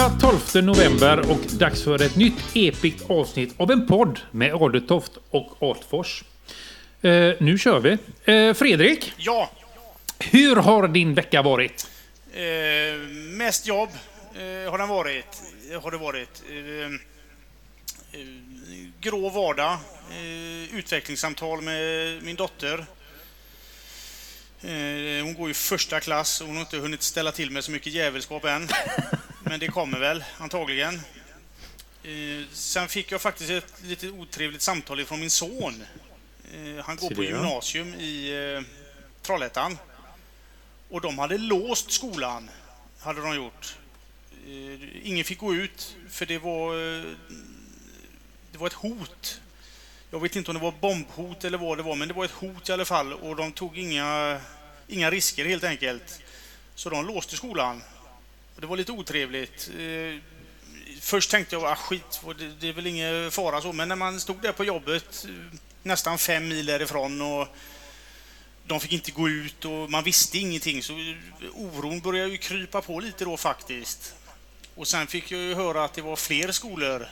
Torsdag 12 november och dags för ett nytt episkt avsnitt av en podd med Adetoft och Atfors. Eh, nu kör vi. Eh, Fredrik, Ja, hur har din vecka varit? eh, mest jobb eh, har den varit. Har det varit. Eh, eh, grå vardag. Utvecklingssamtal med min dotter. Eh, hon går i första klass och hon har inte hunnit ställa till med så mycket jävelskap än. Men det kommer väl, antagligen. Eh, sen fick jag faktiskt ett lite otrevligt samtal ifrån min son. Eh, han går på gymnasium i Trollhättan. Och de hade låst skolan, hade de gjort. Ingen fick gå ut, för det var, det var ett hot. Jag vet inte om det var bombhot eller vad det var, men det var ett hot i alla fall. Och de tog inga, inga risker helt enkelt. Så de låste skolan. Och det var lite otrevligt. Eh, först tänkte jag, ah, skit, det, är väl ingen fara så. Men när man stod där på jobbet, eh, nästan fem mil därifrån och de fick inte gå ut och man visste ingenting så eh, oron började ju krypa på lite då faktiskt. Och sen fick jag ju höra att det var fler skolor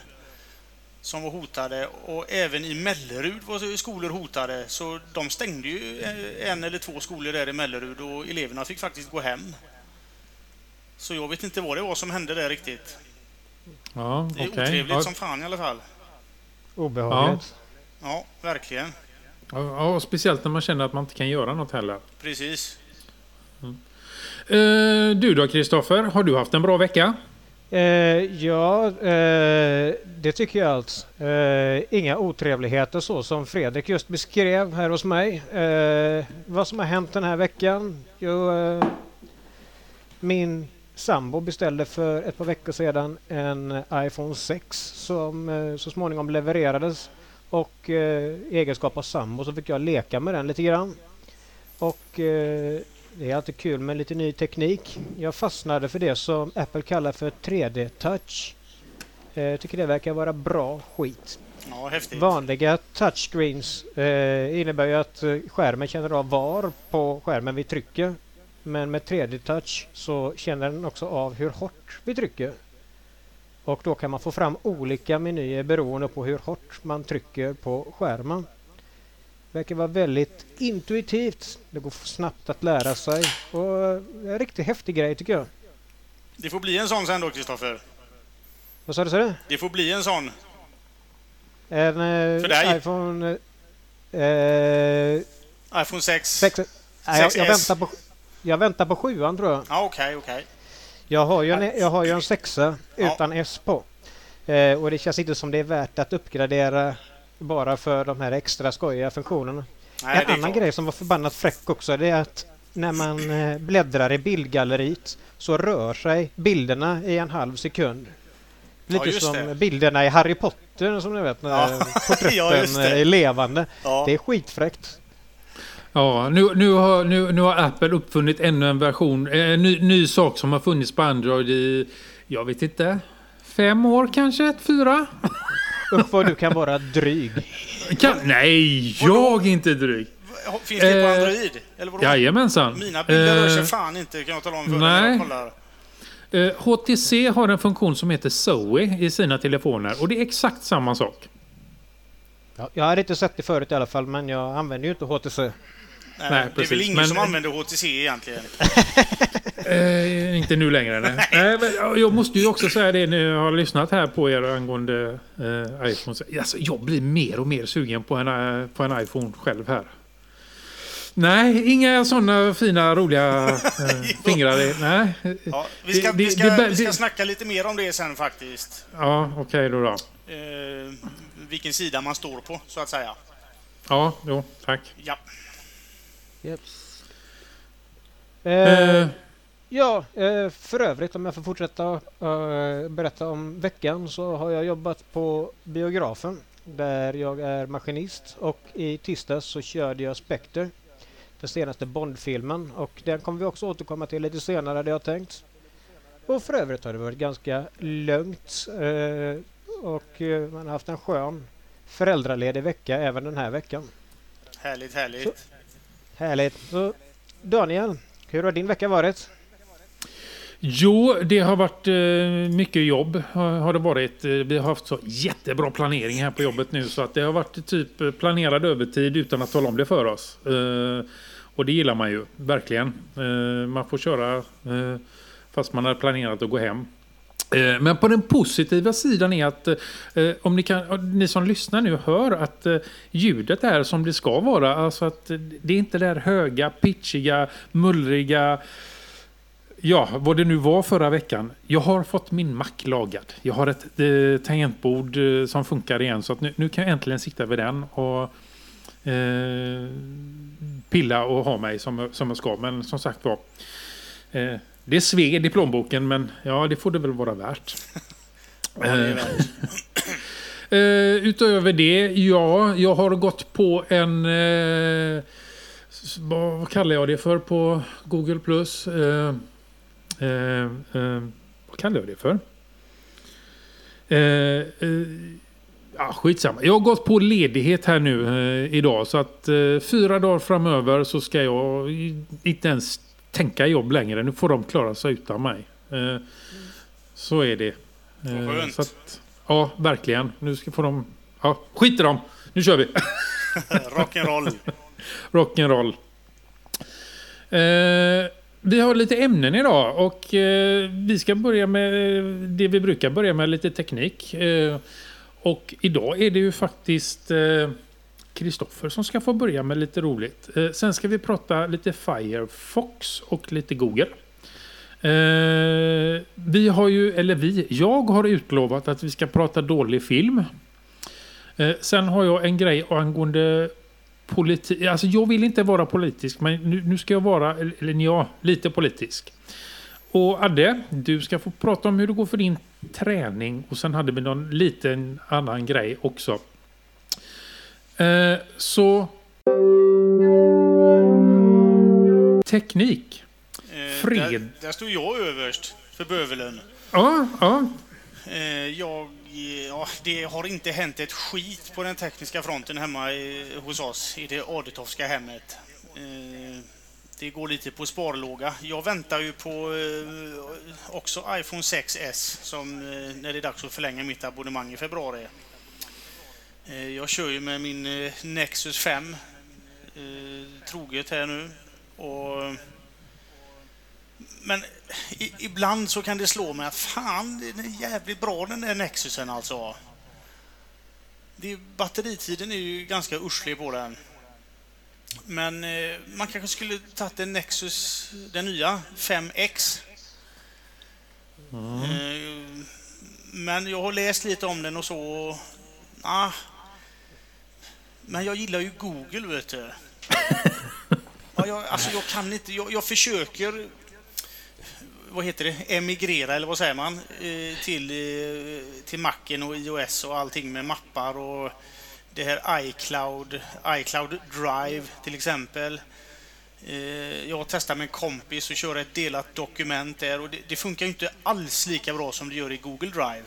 som var hotade och även i Mellerud var skolor hotade så de stängde ju en eller två skolor där i Mellerud och eleverna fick faktiskt gå hem. Så jag vet inte vad det var som hände där riktigt. Ja, Det är otrevligt Ja, som fan i alla fall. Obehagligt. Ja, verkligen. ja, ja, speciellt när man känner att man inte kan göra något heller. Precis. Eh, du då Kristoffer, har du haft en bra vecka? Eh, ja, eh, det tycker jag alls. Eh, inga otrevligheter så som Fredrik just beskrev här hos mig. Eh, vad som har hänt den här veckan? Jo, eh, min sambo beställde för ett par veckor sedan en iPhone 6 som eh, så småningom levererades. Och eh, i egenskap av sambo så fick jag leka med den lite grann. Och eh, det är alltid kul med lite ny teknik. Jag fastnade för det som Apple kallar för 3D-touch. Jag tycker det verkar vara bra skit. Ja. Vanliga touchscreens eh, innebär ju att eh, skärmen känner av var på skärmen vi trycker. Men med 3D-touch så känner den också av hur hårt vi trycker. Och då kan man få fram olika menyer beroende på hur hårt man trycker på skärmen. Verkar vara väldigt intuitivt. Det går snabbt att lära sig. Och det är en riktigt häftig grej tycker jag. Det får bli en sån sen då, Kristoffer. Vad sa du? Sa du? Det får bli en sån. En För dig? eh, iPhone eh, iPhone 6. 6. Nej, jag, jag, 6S. väntar på, jag väntar på sjuan tror jag. Ja, okej, okej. Jag har ju en, jag har ju en sexa Ja. utan S på. Eh, och det känns inte som det är värt att uppgradera bara för de här extra skojiga funktionerna. Nej, en annan klart. grej som var förbannat fräck också det är att när man eh, bläddrar i bildgalleriet så rör sig bilderna i en halv sekund. Lite just som det. bilderna i Harry Potter som ni vet när Ja. Ja, porträtten det. är levande. Ja. Det är skitfräckt. Ja, nu, nu, har, nu, nu har Apple uppfunnit ännu en version, eh, en ny, ny sak som har funnits på Android i, jag vet inte, fem år kanske? Fyra? Usch vad du kan vara dryg. Kan, nej, jag är inte dryg. Finns det på Eh, Android? Eller vadå? Jajamensan. Mina bilder rör sig Eh, fan inte, kan jag tala om för dig nej. Eh, HTC har en funktion som heter Zoe i sina telefoner och det är exakt samma sak. Ja, jag hade inte sett det förut i alla fall men jag använder ju inte HTC. Nej, nej, det är väl ingen men- som använder HTC egentligen. Eh, inte nu längre. Nej. nej men ja, jag måste ju också säga det när jag har lyssnat här på er angående eh, iPhone. Alltså, jag blir mer och mer sugen på en, eh, på en iPhone själv här. Nej, inga sådana fina roliga eh, fingrar. Nej. Ja, vi, ska, Det- vi, ska, det- vi ska snacka lite mer om det sen faktiskt. Ja, okej då. då. Eh, vilken sida man står på, så att säga. Ja, jo, tack. Ja. Eh, Eh, ja, eh, för övrigt om jag får fortsätta eh, berätta om veckan så har jag jobbat på biografen där jag är maskinist och i tisdags så körde jag Spectre, den senaste Bondfilmen och den kommer vi också återkomma till lite senare det jag tänkt. Och för övrigt har det varit ganska lugnt eh, och man har haft en skön föräldraledig vecka även den här veckan. Härligt, härligt. Så- Härligt. Så, Daniel, hur har din vecka varit? Jo, det har varit eh, mycket jobb. Har, har det varit. Eh, vi har haft så jättebra planering här på jobbet nu så att det har varit typ planerad övertid utan att tala om det för oss. Eh, och det gillar man ju, verkligen. Eh, man får köra eh, fast man har planerat att gå hem. Eh, Men på den positiva sidan är att eh, om ni, kan, eh, ni som lyssnar nu hör att eh, ljudet är som det ska vara. Alltså att eh, det är inte det här höga, pitchiga, mullriga Ja, vad det nu var förra veckan. Jag har fått min Mac lagad. Jag har ett eh, tangentbord eh, som funkar igen. Så att nu, nu kan jag äntligen sitta vid den och eh, pilla och ha mig som, som jag ska. Men som sagt var. Eh, det är sved i plånboken men ja, det får det väl vara värt. Väl. Eh, utöver det, ja, jag har gått på en... Eh, vad, kallar jag det för på Google+. Plus? Eh, eh, eh, vad kallar jag det för? Eh, eh, ja, skitsamma. Jag har gått på ledighet här nu eh, idag. Så att eh, fyra dagar framöver så ska jag inte ens tänka jobb längre. Nu får de klara sig utan mig. Eh, så är det. Eh, skönt. så att, ja, verkligen. Nu ska få de... Ja, skit i dem. Nu kör vi. Rock'n'roll. Rock'n'roll. Vi har lite ämnen idag och eh, vi ska börja med det vi brukar börja med, lite teknik. Eh, och idag är det ju faktiskt eh, Kristoffer som ska få börja med lite roligt. Eh, sen ska vi prata lite Firefox och lite Google. Eh, vi har ju, eller vi, jag har utlovat att vi ska prata dålig film. Eh, sen har jag en grej angående politik. Alltså jag vill inte vara politisk, men nu, nu ska jag vara, eller ja, lite politisk. Och Adde, du ska få prata om hur det går för din träning och sen hade vi någon liten annan grej också. Eh, så... Teknik. Eh, Fred. Där, där stod jag överst för bövelen. Ja, ja. Eh, jag, Eh, ja, det har inte hänt ett skit på den tekniska fronten hemma i, hos oss i det Adetowska hemmet. Eh, det går lite på sparlåga. Jag väntar ju på eh, också iPhone 6S som eh, när det är dags att förlänga mitt abonnemang i februari. Eh, jag kör ju med min eh, Nexus 5 eh, troget här nu. Och men i, ibland så kan det slå mig att fan, den är jävligt bra den där Nexusen alltså. Det, batteritiden är ju ganska urslig på den. Men eh, man kanske skulle tagit en Nexus, den nya, 5X. Eh, men jag har läst lite om den och så. Ah, men jag gillar ju Google, vet du. Ja, jag, alltså jag kan inte, jag, jag försöker vad heter det, emigrera eller vad säger man, eh, till, eh, till Macen och iOS och allting med mappar och det här iCloud, iCloud Drive till exempel. Eh, jag testar med en kompis och kör ett delat dokument där och det, det funkar ju inte alls lika bra som det gör i Google Drive.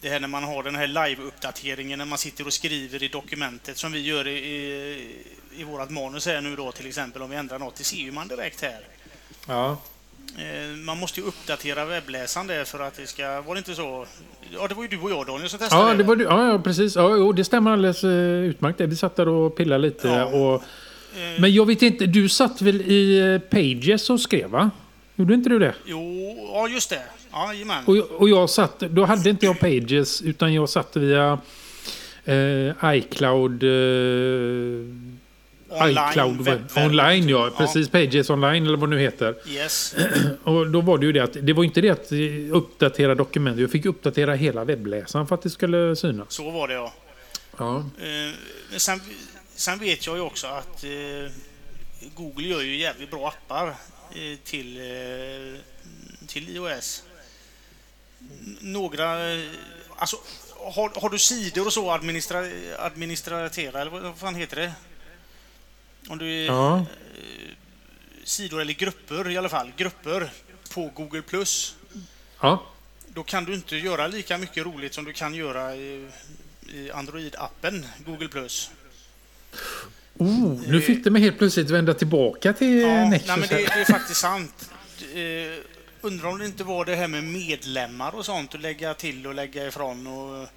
Det här när man har den här live-uppdateringen när man sitter och skriver i dokumentet som vi gör i, i, i vårt manus här nu då till exempel om vi ändrar något, det ser man direkt här. ja. Eh, Man måste ju uppdatera webbläsaren för att det ska... Var det inte så? Ja, det var ju du och jag Daniel som testade Ja, det var du. Ja, precis. Ja, jo, det stämmer alldeles eh, utmärkt. Vi satt där och pillade lite. Ja. Och, Eh, men jag vet inte, du satt väl i Pages och skrev va? Gjorde inte du det? Jo, ja just det. Ja, jajamän. Och, jag- och jag satt, då hade inte jag Pages utan jag satt via eh, iCloud. Eh, iCloud online ja, precis. Pages online eller vad det nu heter. Yes. Och då var det ju det att det var inte det att uppdatera dokument. Jag fick uppdatera hela webbläsaren för att det skulle synas. Så var det ja. Ja. Eh, sen, sen vet jag ju också att eh, Google gör ju jävligt bra appar eh, till, eh, till iOS. Några... eh, Alltså, har, har du sidor och så administra, administratera, eller vad fan heter det? Om du... ja. sidor eller grupper i alla fall, grupper på Google+. ja. Då kan du inte göra lika mycket roligt som du kan göra i, i Android-appen Google+. Oh, nu fick det mig helt plötsligt vända tillbaka till Ja, Nexus. nej, men det, det är faktiskt sant. Eh, undrar om det inte var det här med medlemmar och sånt, att lägga till och lägga ifrån och,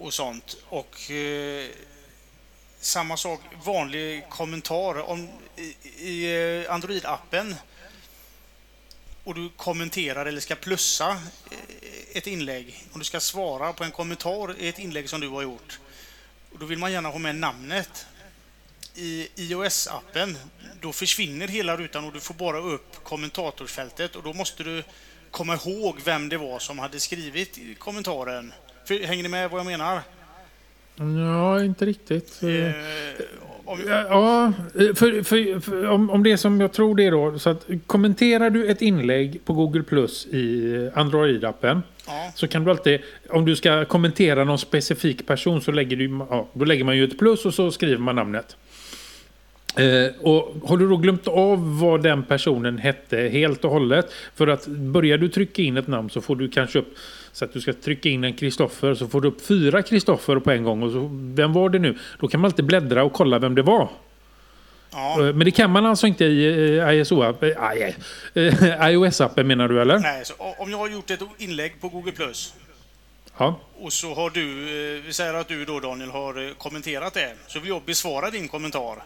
och sånt. Och eh, samma sak, vanlig kommentar. Om, I i eh, Android-appen och du kommenterar eller ska plussa eh, ett inlägg, om du ska svara på en kommentar i ett inlägg som du har gjort, och då vill man gärna ha med namnet. I iOS-appen, då försvinner hela rutan och du får bara upp kommentatorsfältet och då måste du komma ihåg vem det var som hade skrivit kommentaren. För, hänger ni med vad jag menar? Ja, inte riktigt. Eh, om, Ja, för, för, för, om, om det är som jag tror det är då. Så att kommenterar du ett inlägg på Google Plus i Android-appen. ja, Så kan du alltid, om du ska kommentera någon specifik person så lägger, du, ja, då lägger man ju ett plus och så skriver man namnet. Eh, och har du då glömt av vad den personen hette helt och hållet. För att börjar du trycka in ett namn så får du kanske upp så att du ska trycka in en Kristoffer så får du upp fyra Kristoffer på en gång. Och så, vem var det nu? Då kan man alltid bläddra och kolla vem det var. ja. Eh, Men det kan man alltså inte i eh, ISO-appen. Eh, iOS-appen menar du eller? Nej, om jag har gjort ett inlägg på Google Plus Ja. och så har du, vi säger att du då Daniel har kommenterat det, så vill jag besvara din kommentar.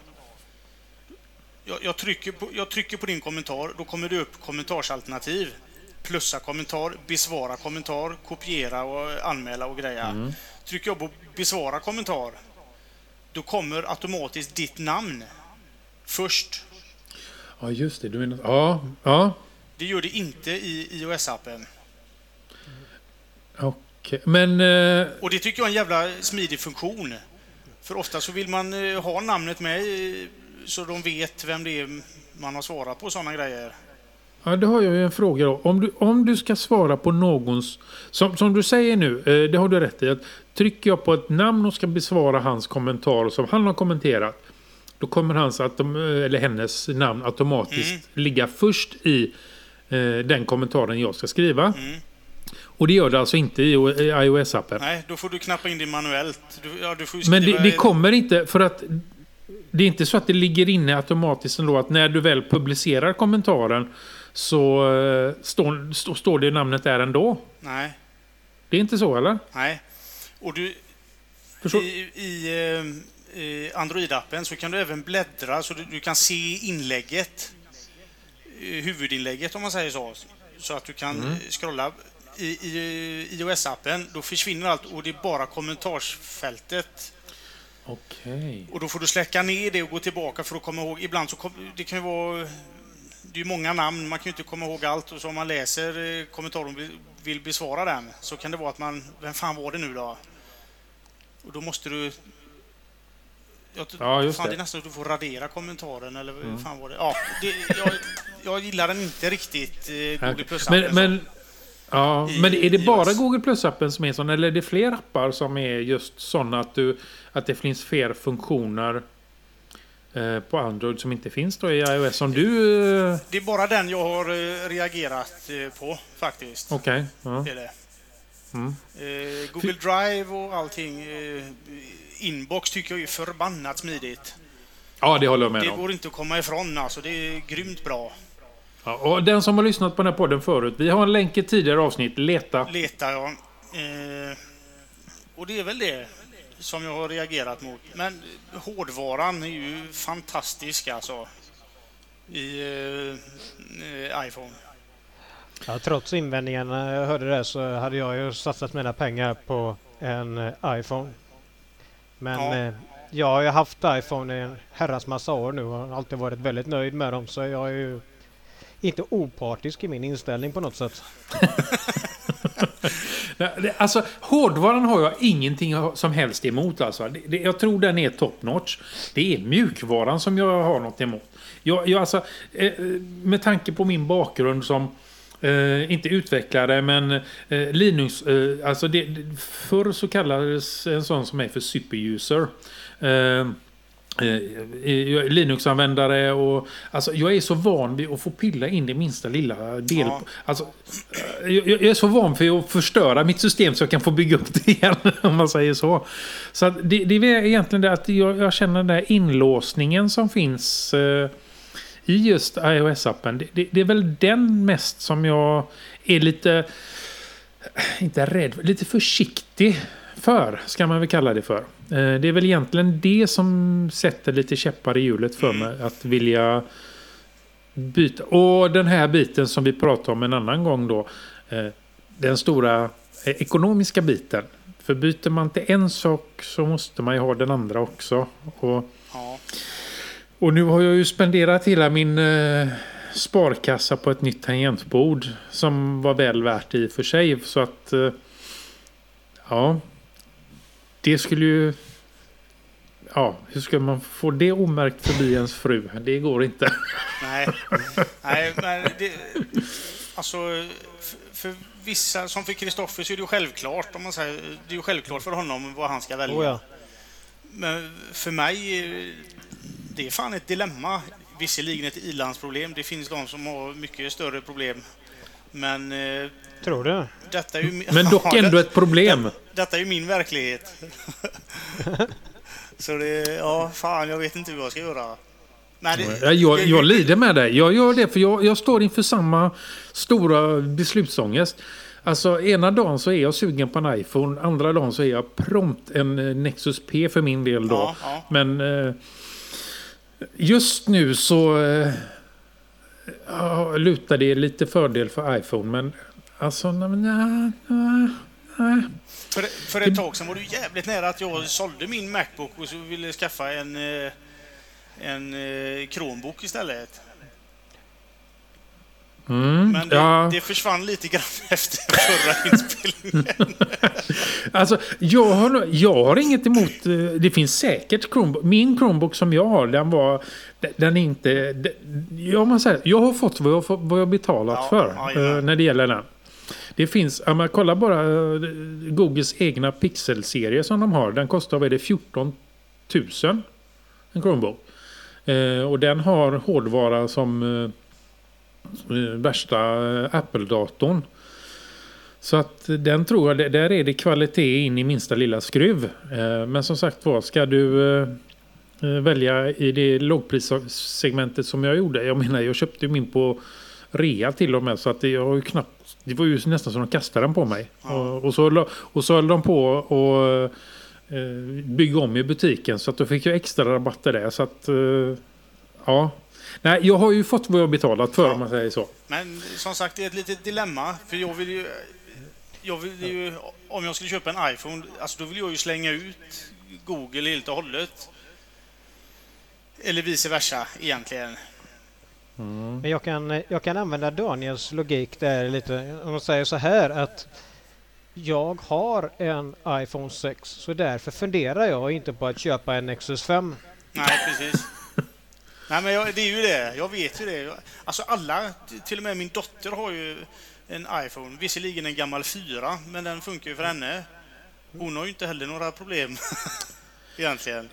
Jag, jag, trycker på, jag trycker på din kommentar, då kommer det upp kommentarsalternativ. Plussa kommentar, besvara kommentar, kopiera och anmäla och greja. Trycker jag på besvara kommentar, då kommer automatiskt ditt namn först. ja, just det. Du menar, ja, ja. Det gör det inte i iOS-appen. Okej. Men... Eh, Och det tycker jag är en jävla smidig funktion. För ofta så vill man eh, ha namnet med eh, så de vet vem det är man har svarat på sådana grejer. Ja, det har jag ju en fråga då. Om du, om du ska svara på någons... Som, som du säger nu, eh, det har du rätt i. Att trycker jag på ett namn och ska besvara hans kommentar som han har kommenterat. Då kommer hans, atom, eller hennes namn automatiskt Mm. ligga först i eh, den kommentaren jag ska skriva. Mm. Och det gör det alltså inte i iOS-appen. Nej, då får du knappa in det manuellt. Du, ja, du får Men det, det kommer inte för att det är inte så att det ligger inne automatiskt ändå att när du väl publicerar kommentaren så eh, står, stå, står det namnet där ändå. Nej, Det är inte så eller? nej. Och du, Förstår? i, i eh, i Android-appen så kan du även bläddra så du, du kan se inlägget. eh, Huvudinlägget om man säger så. Så att du kan Mm. scrolla. I, i iOS-appen då försvinner allt och det är bara kommentarsfältet. Okej. Och då får du släcka ner det och gå tillbaka för att komma ihåg. Ibland så kom, det kan ju vara... Det är många namn, man kan ju inte komma ihåg allt. Och så om man läser eh, kommentaren och vill- besvara den så kan det vara att man... Vem fan var det nu då? Och då måste du... Jag, Ja, just fan, det. det är nästan att du får radera kommentaren eller vad fan var det? Ja, det, jag, jag gillar den inte riktigt, eh, Google Okej. plus Men, men, ja, I- men är det bara iOS. Google Plus-appen som är sån eller är det fler appar som är just såna att, du, att det finns fler funktioner på Android som inte finns då i iOS? Som du... eh, Det är bara den jag har eh, reagerat eh, på faktiskt. Okej. ja. Det är det. Mm. Eh, Google Drive och allting. Eh, inbox tycker jag är förbannat smidigt. ja, det håller jag med Det om. går inte att komma ifrån alltså. Det är grymt bra. Ja, och den som har lyssnat på den här podden förut, vi har en länk i tidigare avsnitt. Leta. Letar jag. Eh, och det är väl det som jag har reagerat mot. Men hårdvaran är ju fantastisk alltså. I eh, iPhone. Ja, trots invändningarna när jag hörde det så hade jag ju satsat mina pengar på en eh, iPhone. Men Ja. eh, jag har ju haft iPhone i en herrans massa år nu och har alltid varit väldigt nöjd med dem så jag är ju inte opartisk i min inställning på något sätt. Alltså, hårdvaran har jag ingenting som helst emot. Alltså. Det, det, jag tror den är top notch. Det är mjukvaran som jag har något emot. Jag, jag, alltså, eh, eh med tanke på min bakgrund som Eh, inte utvecklare men eh, Linux, eh, alltså det, förr så kallades en sån som mig för superuser. Eh, eh, Linux-användare och alltså, jag är så van vid att få pilla in det minsta lilla del. Ja. Alltså, eh, jag, jag är så van för att förstöra mitt system så jag kan få bygga upp det igen om man säger så. Så det, det är egentligen det att jag, jag känner den där inlåsningen som finns eh, i just iOS-appen. Det, det, det är väl den mest som jag är lite, inte rädd, lite försiktig för, ska man väl kalla det för. Eh, Det är väl egentligen det som sätter lite käppar i hjulet för mig. Att vilja byta. Och den här biten som vi pratade om en annan gång då. eh, Den stora eh, ekonomiska biten. För byter man till en sak så måste man ju ha den andra också. Och, Ja. och nu har jag ju spenderat hela min sparkassa på ett nytt tangentbord. Som var väl värt i och för sig. Så att... Ja. Det skulle ju... Ja, hur ska man få det omärkt förbi ens fru? Det går inte. Nej, Nej men det, alltså, för, vissa, som för Kristoffer så är det ju självklart, om man säger, det är ju självklart för honom vad han ska välja. Oh ja. Men för mig, det är fan ett dilemma. Visserligen ett ilandsproblem, det finns de som har mycket större problem. Men eh, Tror du? detta är ju... min- Men dock ändå ett problem. Detta är ju min verklighet. Så det, ja, fan, jag vet inte hur jag ska göra. Men det, Ja, Jag, det- jag lider med dig. Jag gör det för jag, jag står inför samma stora beslutsångest. Alltså ena dagen så är jag sugen på en iPhone. Andra dagen så är jag prompt en eh, Nexus P för min del då. Ja, ja. Men eh, just nu så eh, ja, lutar det lite fördel för iPhone. Men alltså, nej, nej, nej. För, för ett tag sedan var det jävligt nära att jag sålde min Macbook och så ville skaffa en, eh, en eh, Chromebook istället. Mm, Men det, ja. det försvann lite grann efter förra inspelningen. Alltså, jag har, jag har inget emot... eh, Det finns säkert Chromebook. Min Chromebook som jag har, den var... den- är inte... Jag, måste säga, jag har fått vad jag, vad jag betalat Ja, för ja, eh, när det gäller den. Det finns... Ja, men kolla bara eh, Googles egna Pixel-serie som de har. Den kostar, vad är det, 14 000? En Chromebook. Och den har hårdvara som värsta eh, Apple-datorn. Så att den tror jag, det- där är det kvalitet in i minsta lilla skruv. Eh, Men som sagt var, ska du eh, välja i det lågprissegmentet som jag gjorde. Jag menar, jag köpte ju min på rea till och med. Så att jag har ju knappt, det var ju nästan som de kastade den på mig. Och, och, så, och så höll de på och bygga om i butiken. Så att då fick jag extra rabatter där. Så att, ja. Nej, jag har ju fått vad jag betalat för Ja. om man säger så. Men som sagt, det är ett litet dilemma. För jag vill ju... Jag vill ju om jag skulle köpa en iPhone, alltså då vill jag ju slänga ut Google helt och hållet. Eller vice versa egentligen. Men jag kan, jag kan använda Daniels logik där lite. Om man säger så här att jag har en iPhone 6 så därför funderar jag inte på att köpa en Nexus 5. Nej, precis. Nej, men jag, det är ju det. Jag vet ju det. Alltså alla, till och med min dotter har ju en iPhone. Visserligen en gammal 4, men den funkar ju för henne. Hon har ju inte heller några problem. Egentligen.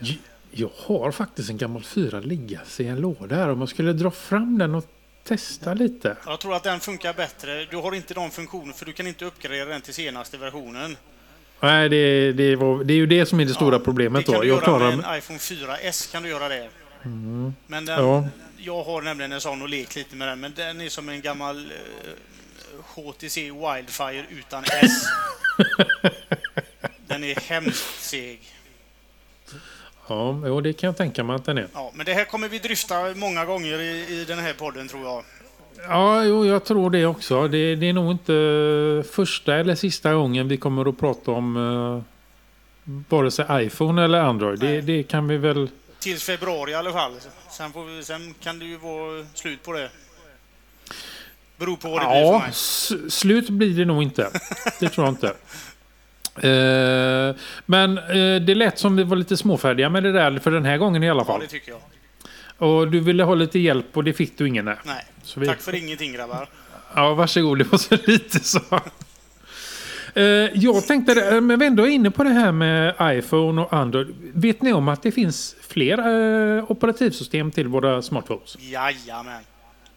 Jag har faktiskt en gammal fyra liggas i en låda här. Om man skulle dra fram den och testa lite. Jag tror att den funkar bättre. Du har inte de funktioner, för du kan inte uppgradera den till senaste versionen. Nej, det, det, var, det är ju det som är det stora Ja, problemet det kan då. du göra med en iPhone 4S. kan du göra det. Men den, Ja. jag har nämligen en sån och lekt lite med den, men den är som en gammal eh, HTC Wildfire utan S. den är hemskt seg. Ja, jo, det kan jag tänka mig att den är. Ja, men det här kommer vi dryfta många gånger i, i den här podden tror jag. Ja, jo, jag tror det också. Det, det är nog inte första eller sista gången vi kommer att prata om uh, vare sig iPhone eller Android. Det, det kan vi väl... Tills februari i alla fall. Sen, vi, sen kan det ju vara slut på det. Beror på vad det blir för Ja, mig. s- slut blir det nog inte. Det tror jag inte. Eh, men eh, det lät som vi var lite småfärdiga med det där för den här gången i alla Ja, fall. det tycker jag. Och du ville ha lite hjälp och det fick du ingen. där. Nej, vi, tack för ingenting grabbar. Ja, varsågod. Det var så lite så. Eh, jag tänkte, det, men vi ändå är inne på det här med iPhone och Android. Vet ni om att det finns fler eh, operativsystem till våra smartphones? Jajamän.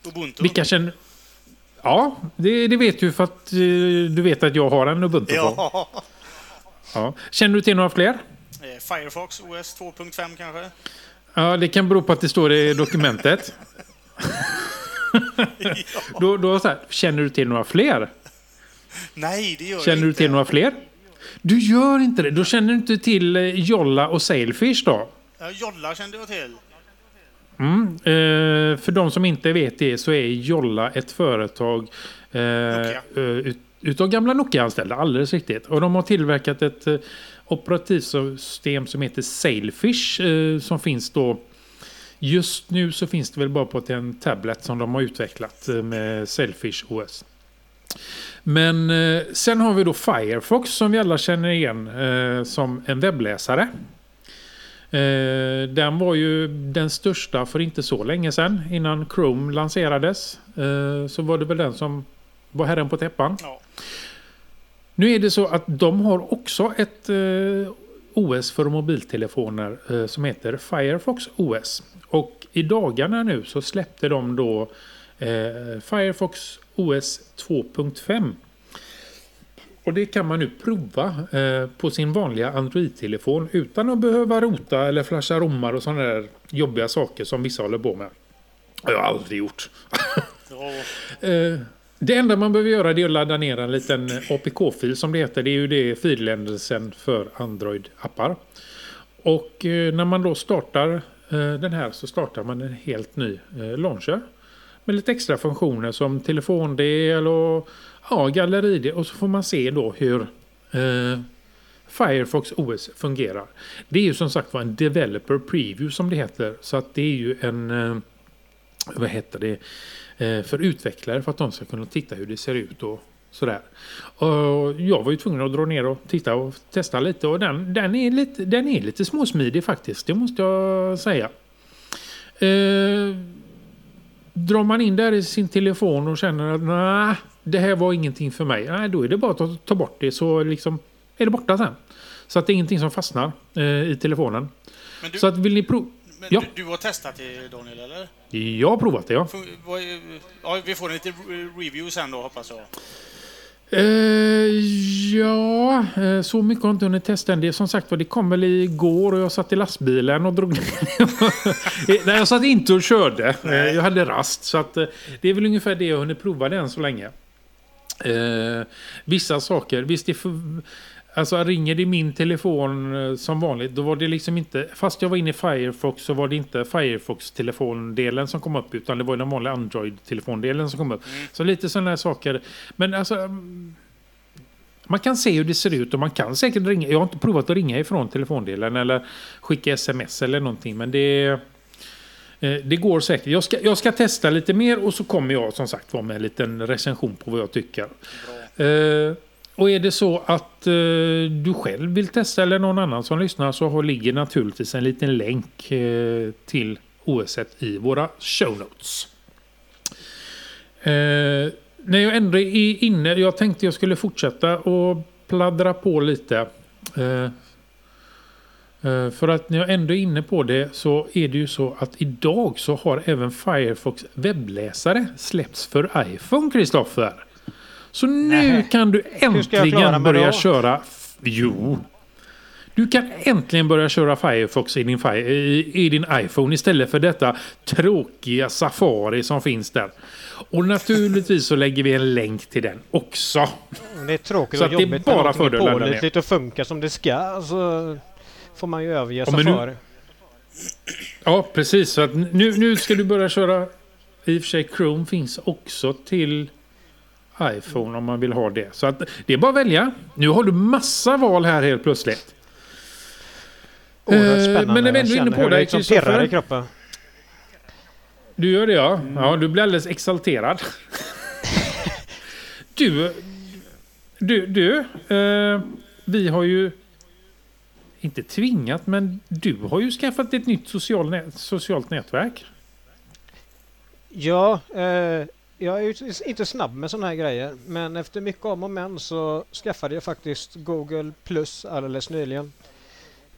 Ubuntu. Vilka känner... Ja, det, det vet du för att eh, du vet att jag har en Ubuntu. Ja. Ja. Känner du till några fler? Eh, Firefox OS 2.5 kanske? Ja, det kan bero på att det står i dokumentet. då, då så här, känner du till några fler? Nej, det gör Känner jag du inte. till några fler? Du gör inte det. Då känner du inte till eh, Jolla och Sailfish då? Ja, Jolla kände jag till. Mm. Eh, för de som inte vet det så är Jolla ett företag eh, eh, ut, utav gamla Nokia-anställda, alldeles riktigt. Och de har tillverkat ett eh, operativsystem som heter Sailfish eh, som finns då Just nu så finns det väl bara på en tablet som de har utvecklat eh, med Sailfish OS. Men eh, sen har vi då Firefox som vi alla känner igen eh, som en webbläsare. Eh, den var ju den största för inte så länge sedan. Innan Chrome lanserades. Eh, så var det väl den som var herren på täppan. Ja. Nu är det så att de har också ett eh, OS för mobiltelefoner eh, som heter Firefox OS. Och i dagarna nu så släppte de då Firefox OS 2.5. Och det kan man nu prova eh, på sin vanliga Android-telefon utan att behöva rota eller flasha romar och sådana där jobbiga saker som vissa håller på med. Det har jag aldrig gjort. Ja. Eh, Det enda man behöver göra är att ladda ner en liten APK-fil som det heter. Det är ju det filändelsen för Android-appar. Och eh, när man då startar den här så startar man en helt ny launcher. Med lite extra funktioner som telefondel och ja, galleridel. Och så får man se då hur eh, Firefox OS fungerar. Det är ju som sagt var en developer preview som det heter. Så att det är ju en... Eh, vad heter det? eh, för utvecklare för att de ska kunna titta hur det ser ut och sådär. Och jag var ju tvungen att dra ner och titta och testa lite och den, den, är, lite, den är lite småsmidig faktiskt, det måste jag säga. Eh, drar man in där i sin telefon och känner att nej, det här var ingenting för mig. Nej, då är det bara att ta, bort det så liksom är det borta sen. Så att det är ingenting som fastnar eh, i telefonen. Du, Så att vill ni prova? ja. du, du har testat det Daniel, eller? Jag har provat det ja. Ja, vi får en liten re- review sen då, hoppas jag. Eh, ja, eh, så mycket har jag inte hunnit testa än. Det som sagt var, det kom väl igår och jag satt i lastbilen och drog ner. Nej, jag satt inte och körde. Eh, jag hade rast. Så att, eh, det är väl ungefär det jag hunnit prova det än så länge. Eh, vissa saker, visst det för, Alltså ringer det min telefon eh, som vanligt, då var det liksom inte... Fast jag var inne i Firefox så var det inte Firefox-telefondelen som kom upp, utan det var den vanliga Android-telefondelen som kom upp. Så lite sådana här saker. Men alltså... mm, Man kan se hur det ser ut och man kan säkert ringa. Jag har inte provat att ringa ifrån telefondelen eller skicka sms eller någonting, men det... eh, Det går säkert. Jag ska, jag ska testa lite mer och så kommer jag som sagt vara med en liten recension på vad jag tycker. Eh, och är det så att eh, du själv vill testa eller någon annan som lyssnar så har, ligger naturligtvis en liten länk eh, till OS i våra show notes. Eh, när jag ändå är inne, jag tänkte jag skulle fortsätta och pladdra på lite. Eh, eh, för att när jag ändå är inne på det så är det ju så att idag så har även Firefox webbläsare släppts för iPhone, Kristoffer. Så nu Nej. kan du äntligen börja köra... Jo. Du kan äntligen börja köra Firefox i din, i, i din iPhone istället för detta tråkiga Safari som finns där. Och naturligtvis så lägger vi en länk till den också. Det är tråkigt Så och att det är jobbigt bara när någonting är pålitligt och funkar som det ska. Så får man ju överge Ja, men nu- Safari. Ja, precis. Så att nu, nu ska du börja köra... I och för sig Chrome finns också till iPhone om man vill ha det. Så att det är bara att välja. Nu har du massa val här helt plötsligt. Oerhört spännande. men när vi ändå är inne på det liksom pirrar i kroppen. Du gör det ja. Ja, du blir alldeles exalterad. du, du, du. Eh, vi har ju inte tvingat, men du har ju skaffat ett nytt social nä- socialt nätverk. Ja, eh, jag är ju inte snabb med sådana här grejer. Men efter mycket om och men så skaffade jag faktiskt Google Plus alldeles nyligen.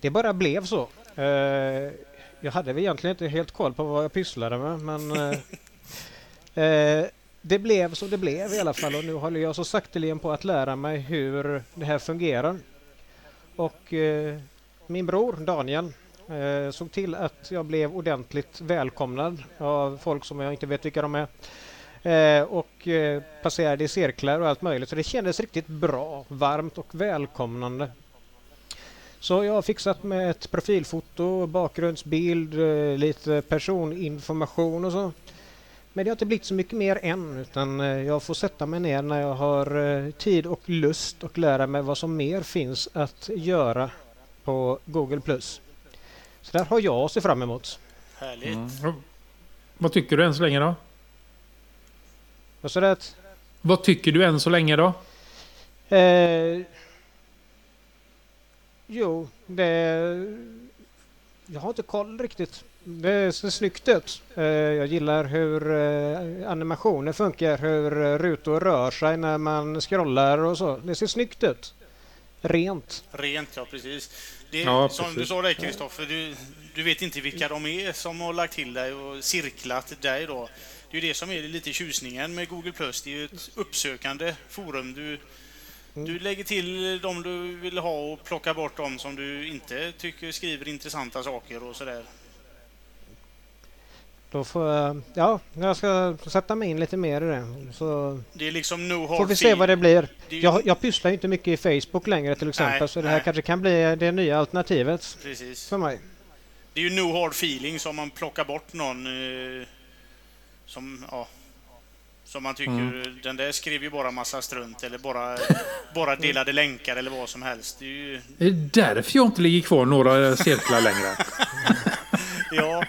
Det bara blev så. Eh, jag hade väl egentligen inte helt koll på vad jag pysslade med men eh, eh, det blev så det blev i alla fall och nu håller jag så sakteligen på att lära mig hur det här fungerar. Och eh, min bror Daniel Eh, såg till att jag blev ordentligt välkomnad av folk som jag inte vet vilka de är. Eh, och eh, passerade i cirklar och allt möjligt. Så det kändes riktigt bra, varmt och välkomnande. Så jag har fixat med ett profilfoto, bakgrundsbild, eh, lite personinformation och så. Men det har inte blivit så mycket mer än utan jag får sätta mig ner när jag har tid och lust och lära mig vad som mer finns att göra på Google+. Så där har jag att se fram emot. Härligt. Mm. Vad tycker du än så länge då? Och så det, Vad tycker du än så länge då? eh, jo, det... Jag har inte koll riktigt. Det ser snyggt ut. Eh, jag gillar hur eh, animationer funkar, hur eh, rutor rör sig när man scrollar och så. Det ser snyggt ut. Rent. Rent, ja precis. Det, Ja, som precis. du sa där Kristoffer, du, du vet inte vilka de är som har lagt till dig och cirklat dig då. Det är ju det som är lite tjusningen med Google+. Det är ju ett uppsökande forum. Du, du lägger till de du vill ha och plockar bort de som du inte tycker skriver intressanta saker och sådär. Då får jag... Ja, jag ska sätta mig in lite mer i det. Så Det är liksom no får vi se vad det blir. det ju- Jag, jag pysslar inte mycket i Facebook längre till exempel. Nej, så det här nej. kanske kan bli det nya alternativet Precis. för mig. Det är ju no hard feeling som man plockar bort någon eh, som, ja, som man tycker, Mm. den där skrev ju bara massa strunt eller bara, bara delade länkar eller vad som helst. Det är ju, Det är därför jag inte ligger kvar några cirklar längre. ja.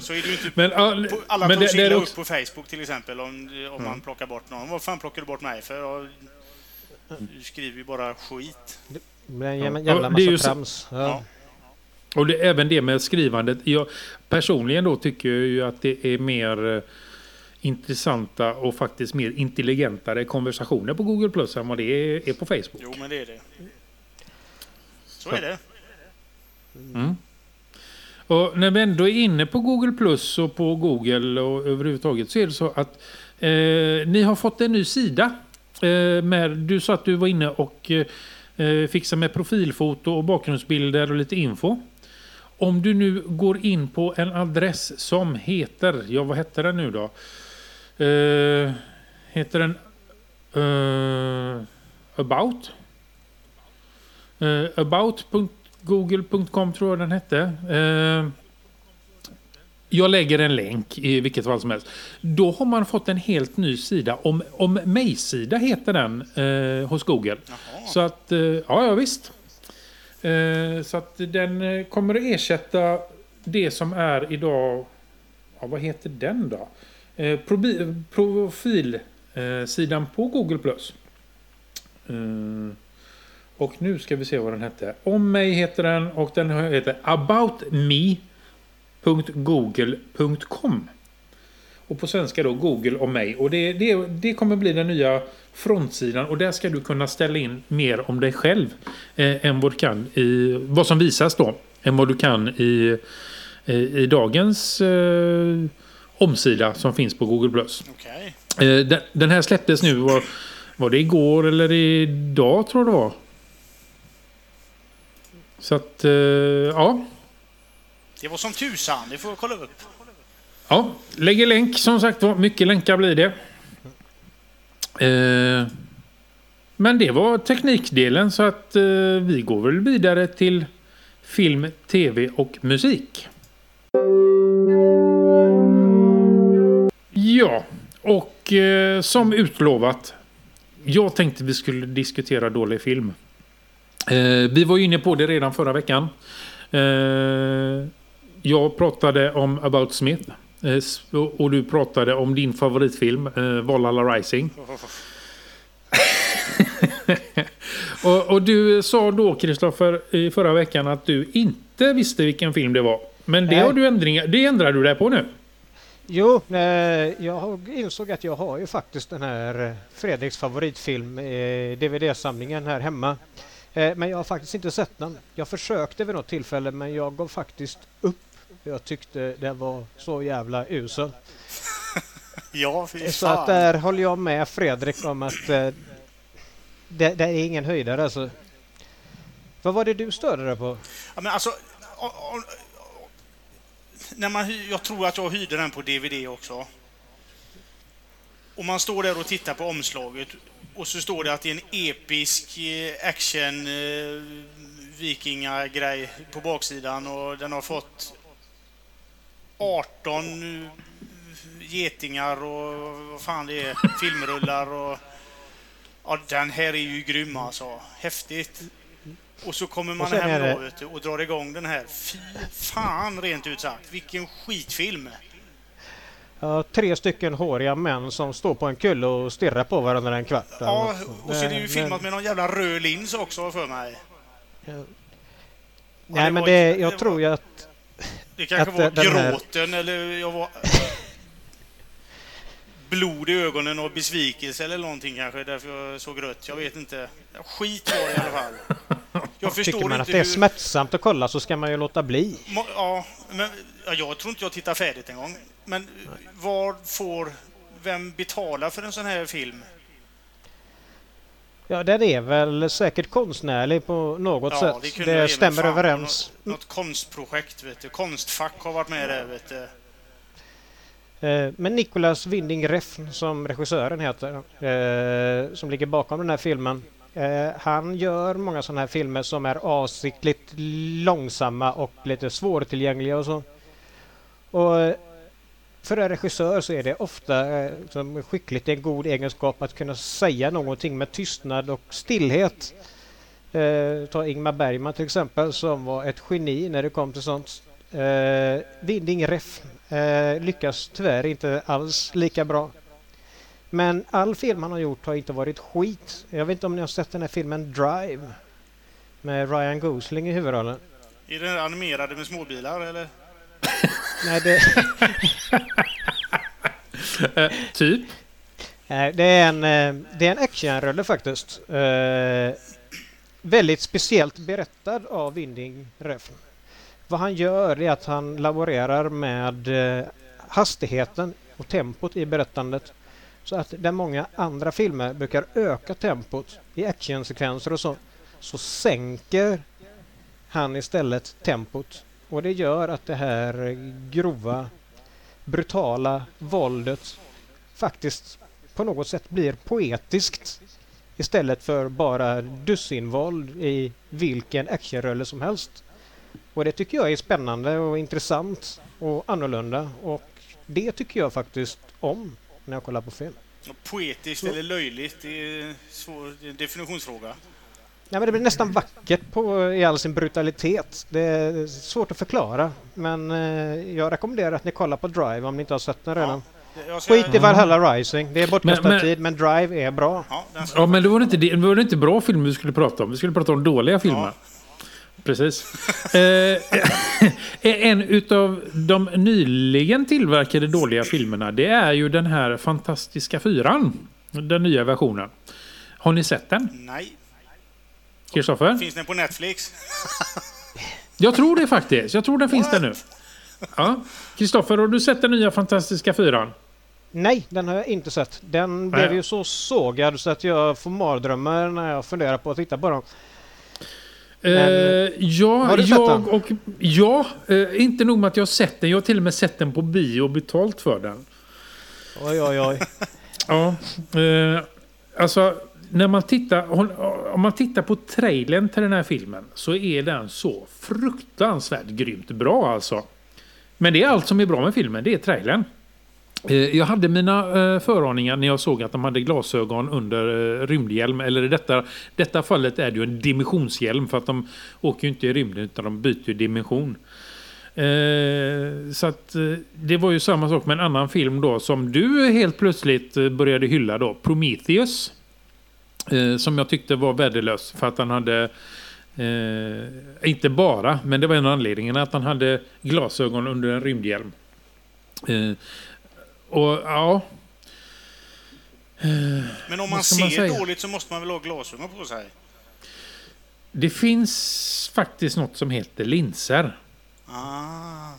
Så är det ju inte Men, ja, på, alla men det illa är upp också, på Facebook till exempel om, om man plockar bort någon. Vad fan plockar du bort mig för? Ja, Du skriver ju bara skit. Det blir en Ja. jävla, Ja, massa så- trams. Ja. Och det, även det med skrivandet. Jag, personligen då tycker jag ju att det är mer eh, intressanta och faktiskt mer intelligentare konversationer på Google Plus än vad det är, är på Facebook. Jo, men det är det. Så är det. Mm. Och när vi ändå är inne på Google Plus och på Google och överhuvudtaget så är det så att eh, ni har fått en ny sida. Eh, med, du sa att du var inne och eh, fixade med profilfoto och bakgrundsbilder och lite info. Om du nu går in på en adress som heter, ja vad hette den nu då? Eh, heter den eh, About? Eh, about.google.com tror jag den hette. Jag lägger en länk i vilket fall som helst. Då har man fått en helt ny sida. Om, om mig-sida heter den hos Google. Jaha. Så att, ja, ja visst. Eh, så att den eh, kommer att ersätta det som är idag, ja, vad heter den då? Eh, Profilsidan på Google+. och nu ska vi se vad den hette. Om mig heter den och den heter aboutme.google.com. Och på svenska då Google och mig. Och det, det, det kommer bli den nya frontsidan. Och där ska du kunna ställa in mer om dig själv. Eh, än vad du kan i, vad som visas då. Än vad du kan i, i, i dagens eh, omsida som finns på Google+. Okej. Eh, den, den här släpptes nu, var, var det igår eller idag tror jag det var? Så att, eh, ja. Det var som tusan, det får jag kolla upp. Ja, lägger länk som sagt var. Mycket länkar blir det. Eh, men det var teknikdelen så att eh, vi går väl vidare till film, tv och musik. Ja, och eh, som utlovat. Jag tänkte vi skulle diskutera dålig film. Eh, vi var ju inne på det redan förra veckan. Eh, jag pratade om About Smith. Eh, och- du pratade om din favoritfilm, eh, Valhalla Rising. och, och du sa då, Kristoffer, i förra veckan att du inte visste vilken film det var. Men det, Nej. har du ändringar, det ändrar du dig på nu. Jo, eh, jag insåg att jag har ju faktiskt den här Fredriks favoritfilm, DVD-samlingen här hemma. Men jag har faktiskt inte sett den. Jag försökte vid något tillfälle men jag gav faktiskt upp. Jag tyckte det var så jävla usel. Ja, fy Så att fan. där håller jag med Fredrik om att eh, det, det är ingen höjdare alltså. Vad var det du störde dig på? Ja, men alltså, o- o- o- när man, hy- jag tror att jag hyrde den på DVD också. Och man står där och tittar på omslaget och så står det att det är en episk eh, action eh, vikingagrej på baksidan och den har fått 18 eh, getingar och vad fan det är, filmrullar och... Ja, den här är ju grym alltså. Häftigt. Och så kommer man hem då vet du, och drar igång den här. Fy fan rent ut sagt. Vilken skitfilm. Ja, tre stycken håriga män som står på en kulle och stirrar på varandra en kvart. Ja, och så är det ju Men- filmat med någon jävla röd lins också för mig. Nej, det men det, det jag var- tror ju att... Det kanske Att, var den här- gråten eller jag var... Blod i ögonen och besvikelse eller någonting kanske, därför jag såg rött. Jag vet inte. Skit var det i alla fall. Jag förstår Tycker man att det är hur... smärtsamt att kolla så ska man ju låta bli. Ja, men ja, jag tror inte jag tittar färdigt en gång. Men var får... Vem betalar för en sån här film? Ja, den är väl säkert konstnärlig på något Ja, sätt. det Det, stämmer fan överens. Något, något konstprojekt, vet du. Konstfack har varit med där, vet du. Eh, Men Nicolas Winding Refn som regissören heter, eh, som ligger bakom den här filmen. eh, Han gör många sådana här filmer som är avsiktligt långsamma och lite svårtillgängliga och så. Och för en regissör så är det ofta eh, som skickligt en god egenskap att kunna säga någonting med tystnad och stillhet. Eh, ta Ingmar Bergman till exempel som var ett geni när det kom till sånt. Eh, Winding Refn eh, lyckas tyvärr inte alls lika bra. Men all film han har gjort har inte varit skit. Jag vet inte om ni har sett den här filmen Drive med Ryan Gosling i huvudrollen. Är den animerade med småbilar, eller? Nej, det, Eh, typ. nej, det är en, eh, det är en actionrulle faktiskt. Eh, väldigt speciellt berättad av Winding Refn. Vad han gör är att han laborerar med eh, hastigheten och tempot i berättandet. Så att där många andra filmer brukar öka tempot i actionsekvenser och så, så sänker han istället tempot. Och det gör att det här grova, brutala våldet faktiskt på något sätt blir poetiskt istället för bara dussinvåld i vilken actionrulle som helst. Och det tycker jag är spännande och intressant och annorlunda och det tycker jag faktiskt om när jag kollar på film. Poetiskt eller löjligt, det är, svår, en definitionsfråga. Nej, men det blir nästan vackert på, i all sin brutalitet. Det är svårt att förklara men eh, jag rekommenderar att ni kollar på Drive om ni inte har sett den redan. Ska- Skit i Valhalla Rising, det är bortkastad Men- men- tid men Drive är bra. Ja, Ja, men det var inte, det var inte bra filmer vi skulle prata om. Vi skulle prata om dåliga filmer. Ja. Precis. Eh, en utav de nyligen tillverkade dåliga filmerna det är ju den här fantastiska fyran. Den nya versionen. Har ni sett den? Nej. Kristoffer? Finns den på Netflix? Jag tror det faktiskt. Jag tror den finns där nu. Ja. Kristoffer, har du sett den nya fantastiska fyran? Nej, den har jag inte sett. Den Nej. blev ju så sågad så att jag får mardrömmar när jag funderar på att titta på den. Eh, ja, har du sett jag den? och... Ja, eh, inte nog med att jag har sett den. Jag har till och med sett den på bio och betalt för den. Oj, oj, oj. Ja, eh, alltså när man tittar, om man tittar på trailern till den här filmen så är den så fruktansvärt grymt bra alltså. Men det är allt som är bra med filmen, det är trailern. Eh, jag hade mina eh, föraningar när jag såg att de hade glasögon under eh, rymdhjälm. Eller i detta, detta fallet är det ju en dimensionshjälm för att de åker ju inte i rymden utan de byter ju dimension. Så att det var ju samma sak med en annan film då som du helt plötsligt började hylla då. Prometheus. Eh, som jag tyckte var värdelös för att han hade eh, inte bara, men det var en av anledningarna att han hade glasögon under en rymdhjälm. Eh, och ja. Men om man man ser säga? dåligt så måste man väl ha glasögon på sig? Det finns faktiskt något som heter linser. Ah.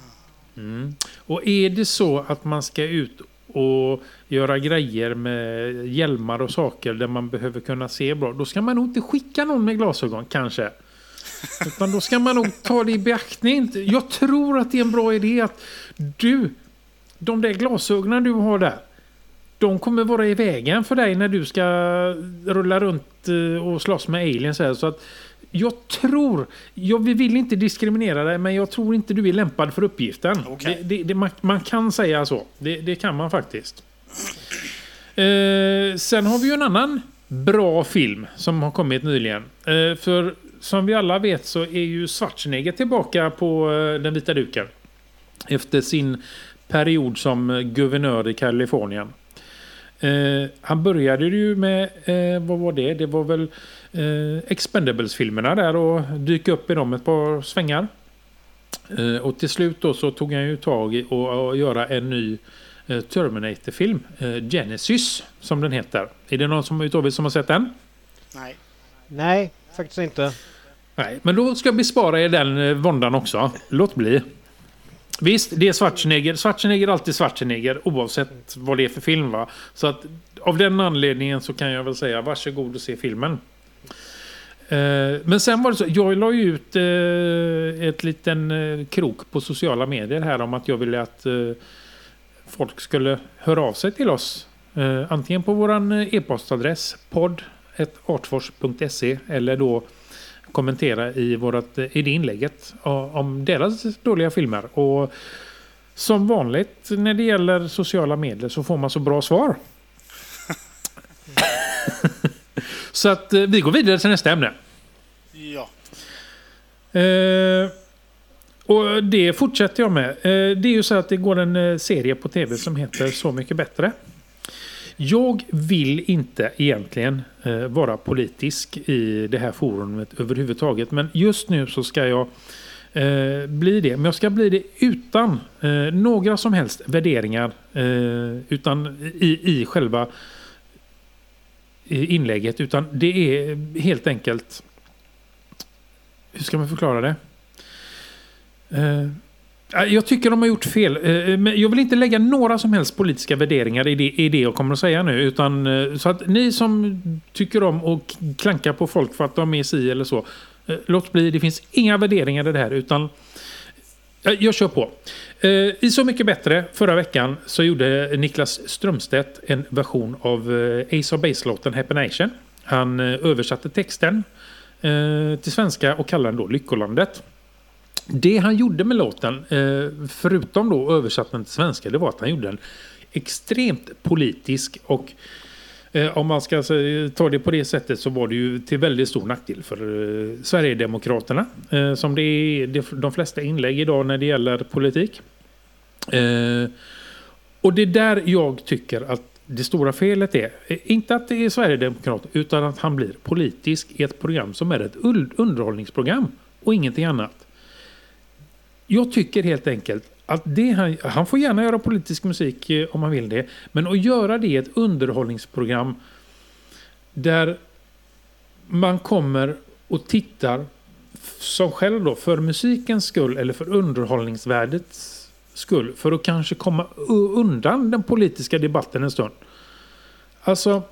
Mm. Och är det så att man ska ut och göra grejer med hjälmar och saker där man behöver kunna se bra, då ska man nog inte skicka någon med glasögon kanske. Utan då ska man nog ta det i beaktning. Jag tror att det är en bra idé att du, de där glasögonen du har där, de kommer vara i vägen för dig när du ska rulla runt eh, och slåss med aliens. Här. Så att jag tror, jag vill inte diskriminera dig, men jag tror inte du är lämpad för uppgiften. Okej. Det, det, det, man, man kan säga så. Det, kan man faktiskt. Eh, sen har vi ju en annan bra film som har kommit nyligen. Eh, för som vi alla vet så är ju Schwarzenegger tillbaka på eh, den vita duken. Efter sin period som guvernör i Kalifornien. Eh, han började ju med, eh, vad var det? Det var väl eh, Expendables-filmerna där och dyka upp i dem ett par svängar. Eh, och till slut då så tog han ju tag i och, och göra en ny eh, Terminator-film. Eh, Genesis som den heter. Är det någon som, utav er som har sett den? Nej. Nej, faktiskt inte. Nej, men då ska jag bespara er den eh, våndan också. Låt bli. Visst, det är Schwarzenegger. Schwarzenegger är alltid Schwarzenegger oavsett vad det är för film. va. Så att av den anledningen så kan jag väl säga varsågod och se filmen. Eh, men sen var det så, jag la ju ut eh, ett liten eh, krok på sociala medier här om att jag ville att folk skulle höra av sig till oss. Antingen på våran e-postadress podd.artfors.se eller då kommentera i, vårat, i det inlägget om deras dåliga filmer. Och som vanligt när det gäller sociala medier så får man så bra svar. så att eh, vi går vidare till nästa ämne. Ja. Eh, och det fortsätter jag med. Eh, det är ju så att det går en eh, serie på tv som heter Så mycket bättre. Jag vill inte egentligen eh, vara politisk i det här forumet överhuvudtaget. Men just nu så ska jag eh, bli det. Men jag ska bli det utan eh, några som helst värderingar. Eh, utan i, i själva inlägget. Utan det är helt enkelt hur ska man förklara det? Eh, jag tycker de har gjort fel. Eh, men jag vill inte lägga några som helst politiska värderingar i det, i det jag kommer att säga nu. Utan, eh, så att ni som tycker om att klanka på folk för att de är si eller så. Låt bli, det finns inga värderingar i det här. Utan jag kör på. Eh, I Så mycket bättre förra veckan så gjorde Niklas Strömstedt en version av eh, Ace of Base-låten Happy Nation. Han eh, översatte texten till svenska och kallade den då Lyckolandet. Det han gjorde med låten, förutom då översatt den till svenska, det var att han gjorde den extremt politisk och om man ska alltså, ta det på det sättet så var det ju till väldigt stor nackdel för Sverigedemokraterna. Som det är de flesta inlägg idag när det gäller politik. Eh, och det är där jag tycker att det stora felet är. Eh, inte att det är Sverigedemokrat utan att han blir politisk i ett program som är ett underhållningsprogram och ingenting annat. Jag tycker helt enkelt att det han, han får gärna göra politisk musik eh, om han vill det. Men att göra det i ett underhållningsprogram där man kommer och tittar som själv då för musikens skull eller för underhållningsvärdets skull för att kanske komma undan den politiska debatten en stund. Alltså,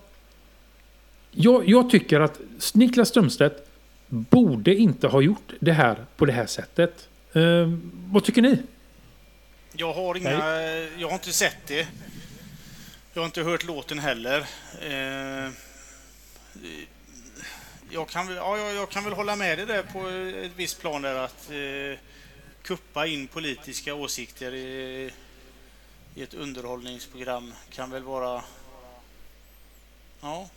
jag, jag tycker att Niklas Strömstedt borde inte ha gjort det här på det här sättet. Eh, vad tycker ni? Jag har inga... Jag har inte sett det. Jag har inte hört låten heller. Eh, jag, kan, ja, jag, jag kan väl hålla med dig där på ett visst plan där att eh, kuppa in politiska åsikter i, i ett underhållningsprogram kan väl vara... Ja,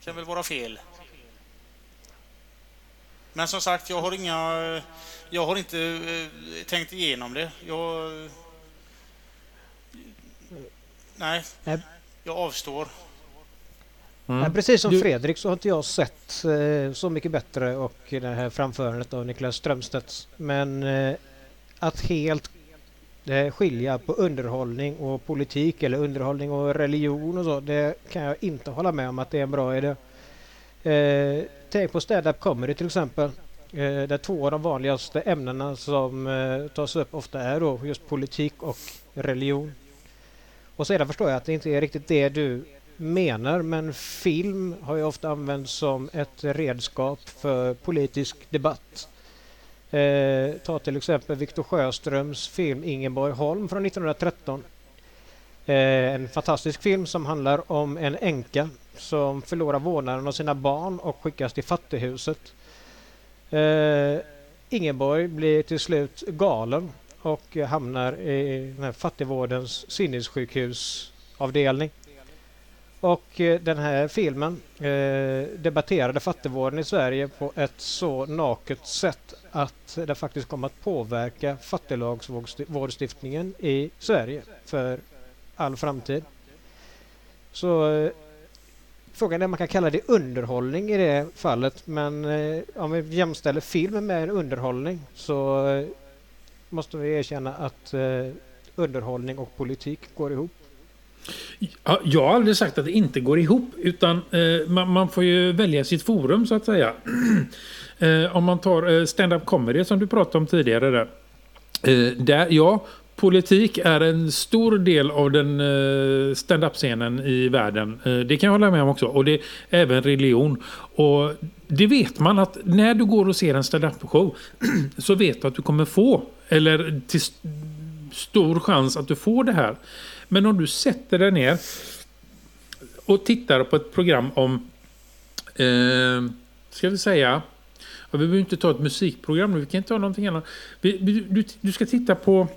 kan väl vara fel. Men som sagt, jag har inga... Jag har inte eh, tänkt igenom det. Jag... Nej, Nej. jag avstår. Mm. Men precis som Du- Fredrik så har inte jag sett eh, Så mycket bättre och det här framförandet av Niklas Strömstedt. Men eh, att helt eh, skilja på underhållning och politik eller underhållning och religion och så. Det kan jag inte hålla med om att det är en bra idé. Eh, tänk på stand-up comedy till exempel. Eh, där två av de vanligaste ämnena som eh, tas upp ofta är då just politik och religion. Och sedan förstår jag att det inte är riktigt det du menar men film har ju ofta använts som ett redskap för politisk debatt. Eh, ta till exempel Viktor Sjöströms film Ingeborg Holm från 1913. Eh, en fantastisk film som handlar om en änka som förlorar vårdnaden av sina barn och skickas till fattighuset. Eh, Ingeborg blir till slut galen och hamnar i den här fattigvårdens sinnessjukhusavdelning. Och eh, den här filmen eh, debatterade fattigvården i Sverige på ett så naket sätt att det faktiskt kom att påverka fattiglagsvårdstiftningen i Sverige för all framtid. Så eh, Frågan är om man kan kalla det underhållning i det fallet men eh, om vi jämställer filmen med en underhållning så eh, måste vi erkänna att eh, underhållning och politik går ihop. Jag har aldrig sagt att det inte går ihop utan eh, man, man, får ju välja sitt forum så att säga. eh, om man tar eh, stand-up comedy som du pratade om tidigare där. Eh, där ja, politik är en stor del av den eh, stand-up-scenen i världen. Eh, det kan jag hålla med om också. Och det är även religion. Och det vet man att när du går och ser en stand-up-show så vet du att du kommer få, eller till stor chans att du får det här. Men om du sätter dig ner och tittar på ett program om, eh, ska vi säga, vi behöver inte ta ett musikprogram nu, vi kan inte ta någonting annat. Du, du ska titta på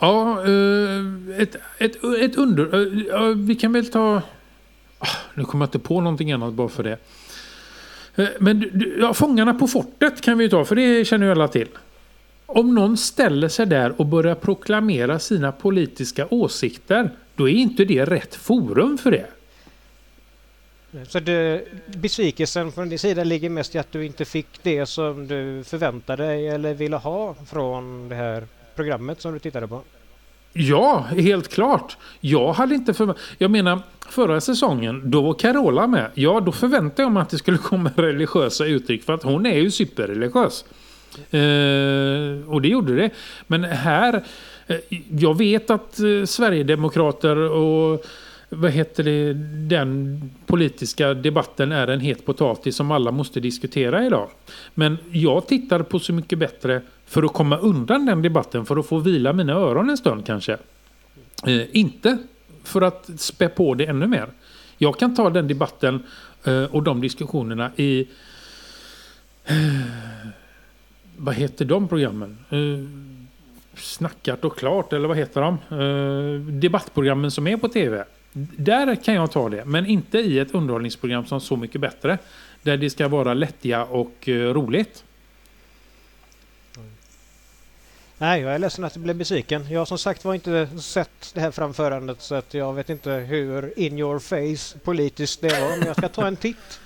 Ja, eh, ett, ett, ett under... Eh, vi kan väl ta... Ah, nu kommer jag inte på någonting annat bara för det. Eh, men ja, Fångarna på fortet kan vi ju ta, för det känner ju alla till. Om någon ställer sig där och börjar proklamera sina politiska åsikter, då är inte det rätt forum för det. Så det, besvikelsen från din sida ligger mest i att du inte fick det som du förväntade dig eller ville ha från det här programmet som du tittade på? Ja, helt klart. Jag hade inte för... Jag menar, förra säsongen, då var Carola med. Ja, då förväntade jag mig att det skulle komma religiösa uttryck. För att hon är ju superreligiös. Eh, och det gjorde det. Men här... Eh, jag vet att eh, Sverigedemokrater och vad heter det, den politiska debatten är en het potatis som alla måste diskutera idag. Men jag tittar på Så mycket bättre för att komma undan den debatten, för att få vila mina öron en stund kanske. Eh, inte för att spä på det ännu mer. Jag kan ta den debatten eh, och de diskussionerna i... Eh, vad heter de programmen? Eh, Snackat och klart, eller vad heter de? Eh, debattprogrammen som är på tv. Där kan jag ta det, men inte i ett underhållningsprogram som Så mycket bättre. Där det ska vara lättja och eh, roligt. Nej, jag är ledsen att du blev besviken. Jag har som sagt var inte sett det här framförandet så att jag vet inte hur in your face politiskt det var. Men jag ska ta en titt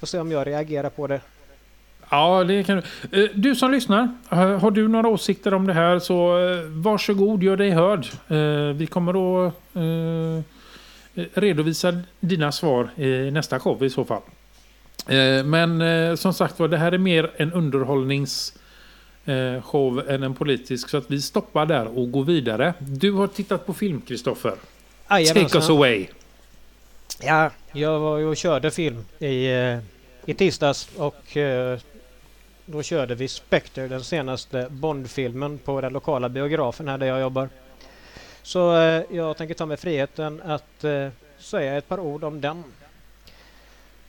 och se om jag reagerar på det. Ja, det kan du. Eh, du som lyssnar, har du några åsikter om det här så eh, varsågod, gör dig hörd. Eh, vi kommer att redovisa dina svar i nästa show i så fall. Men som sagt var, det här är mer en underhållningsshow än en politisk. Så att vi stoppar där och går vidare. Du har tittat på film, Kristoffer. Take us away. Ja, jag var och körde film i, i tisdags och då körde vi Spectre, den senaste Bondfilmen på den lokala biografen här där jag jobbar. Så eh, jag tänker ta mig friheten att eh, säga ett par ord om den.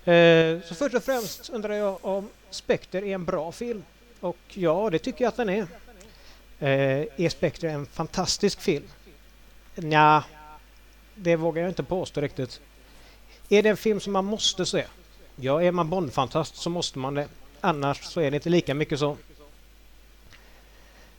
Eh, så först och främst undrar jag om Spectre är en bra film. Och ja, det tycker jag att den är. Eh, är Spectre en fantastisk film? Nja, det vågar jag inte påstå riktigt. Är det en film som man måste se? Ja, är man Bondfantast så måste man det. Annars så är det inte lika mycket så.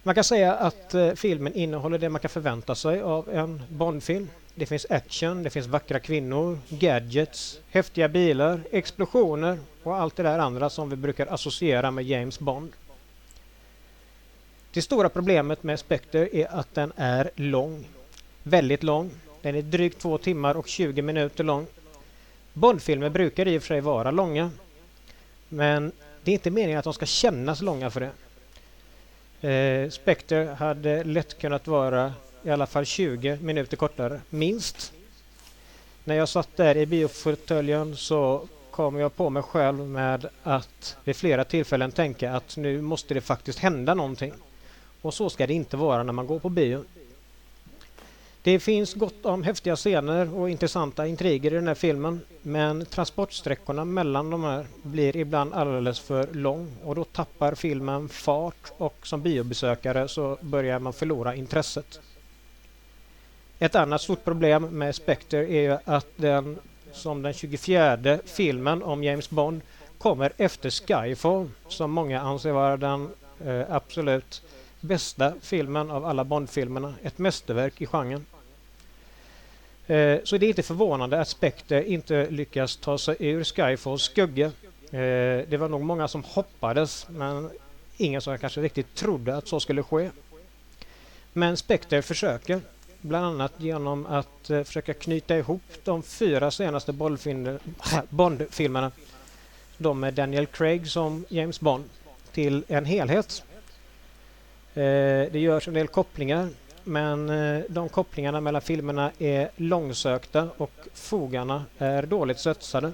Man kan säga att eh, filmen innehåller det man kan förvänta sig av en Bondfilm. Det finns action, det finns vackra kvinnor, gadgets, häftiga bilar, explosioner och allt det där andra som vi brukar associera med James Bond. Det stora problemet med Spectre är att den är lång. Väldigt lång. Den är drygt två timmar och 20 minuter lång. Bondfilmer brukar i och för sig vara långa. Men det är inte meningen att de ska kännas långa för det. Eh, Spectre hade lätt kunnat vara i alla fall 20 minuter kortare, minst. När jag satt där i biofåtöljen så kom jag på mig själv med att vid flera tillfällen tänka att nu måste det faktiskt hända någonting. Och så ska det inte vara när man går på bio. Det finns gott om häftiga scener och intressanta intriger i den här filmen men transportsträckorna mellan de här blir ibland alldeles för lång och då tappar filmen fart och som biobesökare så börjar man förlora intresset. Ett annat stort problem med Spectre är ju att den som den 24 filmen om James Bond kommer efter Skyfall som många anser vara den eh, absolut bästa filmen av alla Bond-filmerna. Ett mästerverk i genren. Eh, så det är inte förvånande att Spectre inte lyckas ta sig ur Skyfalls skugga. Eh, det var nog många som hoppades men ingen som kanske riktigt trodde att så skulle ske. Men Spectre försöker bland annat genom att eh, försöka knyta ihop de fyra senaste Bond-filmerna, de med Daniel Craig som James Bond, till en helhet. Eh, det görs en del kopplingar men eh, de kopplingarna mellan filmerna är långsökta och fogarna är dåligt sötsade.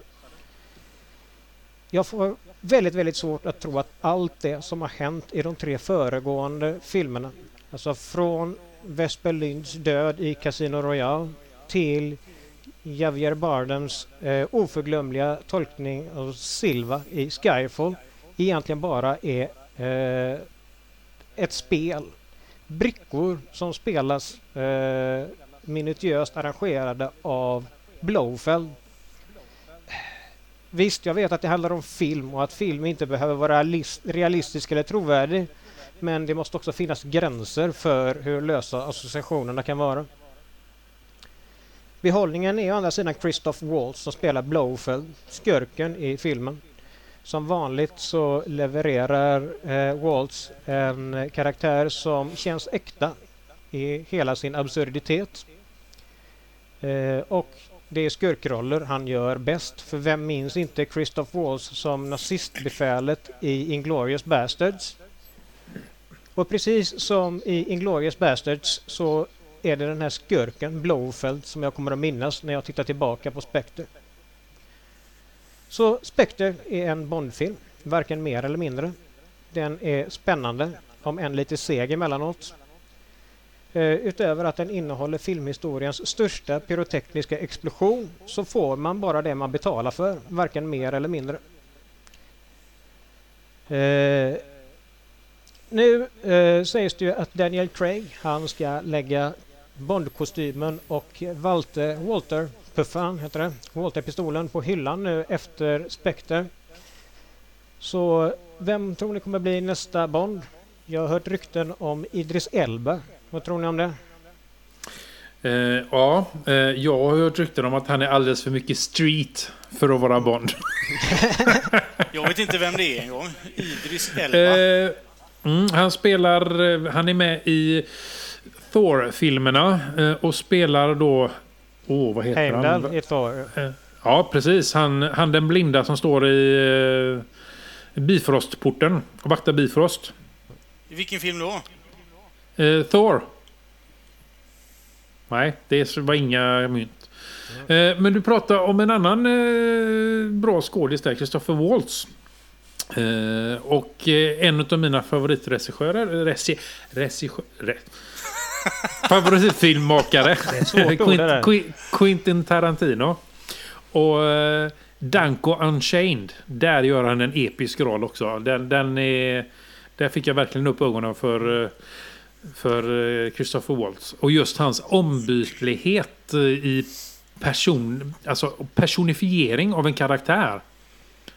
Jag får väldigt, väldigt svårt att tro att allt det som har hänt i de tre föregående filmerna, alltså från Vesper Lynds död i Casino Royale till Javier Bardems eh, oförglömliga tolkning av Silva i Skyfall egentligen bara är eh, ett spel. Brickor som spelas eh, minutiöst arrangerade av Blowfeld. Visst, jag vet att det handlar om film och att film inte behöver vara realistisk eller trovärdig. Men det måste också finnas gränser för hur lösa associationerna kan vara. Behållningen är å andra sidan Christoph Waltz som spelar Blowfeld, skurken i filmen. Som vanligt så levererar eh, Waltz en karaktär som känns äkta i hela sin absurditet. Eh, och det är skurkroller han gör bäst. För vem minns inte Christoph Waltz som nazistbefälet i Inglourious Bastards? Och precis som i Inglourious Bastards så är det den här skurken, Blowfeld, som jag kommer att minnas när jag tittar tillbaka på Spectre. Så Spectre är en Bondfilm, varken mer eller mindre. Den är spännande, om än lite seg emellanåt. Uh, utöver att den innehåller filmhistoriens största pyrotekniska explosion så får man bara det man betalar för, varken mer eller mindre. Uh, nu uh, sägs det ju att Daniel Craig, han ska lägga Bondkostymen och Walter, Walter Puffan heter det, Walter-pistolen på hyllan nu efter Spectre. Så vem tror ni kommer bli nästa Bond? Jag har hört rykten om Idris Elba. Vad tror ni om det? Eh, ja, eh, jag har hört rykten om att han är alldeles för mycket street för att vara Bond. jag vet inte vem det är en gång. Idris Elba. Eh, mm, han spelar, eh, han är med i Thor-filmerna eh, och spelar då... Åh, oh, vad heter Heimdall han? i Thor. Eh, ja, precis. Han, han den blinda som står i Bifrostporten och vaktar Bifrost. I vilken film då? Uh, Thor. Nej, det var inga mynt. Mm. Uh, men du pratar om en annan uh, bra skådis där, Christopher Waltz. och en av mina favoritregissörer, regi, re, favoritfilmmakare, Quint, Quentin Tarantino. Och Danko Unchained, där gör han en episk roll också. Den, den är, där fick jag verkligen upp ögonen för för eh, Christopher Waltz. Och just hans ombytlighet eh, i person, alltså personifiering av en karaktär.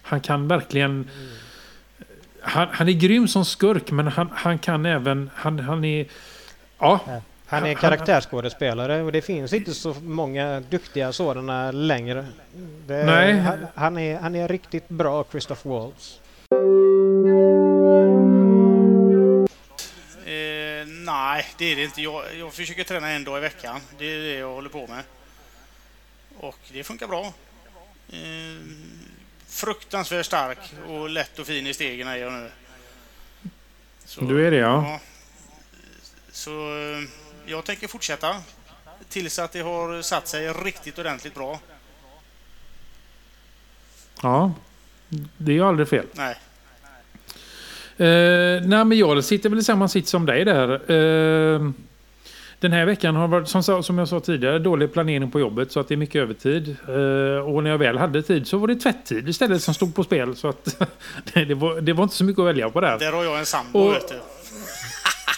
Han kan verkligen... Han, han är grym som skurk men han, han kan även... Han, han är... Ja. Han är karaktärsskådespelare och det finns inte så många duktiga sådana längre. Det, Nej. Han, han, är, han är riktigt bra, Christopher Waltz. Nej, det är det inte. Jag, jag försöker träna en dag i veckan. Det är det jag håller på med. Och det funkar bra. Eh, fruktansvärt stark och lätt och fin i stegen är jag nu. Så, du är det ja. ja. Så eh, jag tänker fortsätta tills att det har satt sig riktigt ordentligt bra. Ja, det är ju aldrig fel. Nej, Eh, nej, men jag sitter väl i samma sitt som dig där. Eh, den här veckan har varit, som, som jag sa tidigare, dålig planering på jobbet så att det är mycket övertid. Eh, och när jag väl hade tid så var det tvätttid istället som stod på spel. Så att det, var, det var inte så mycket att välja på där. där har jag en sambo, Och- vet du.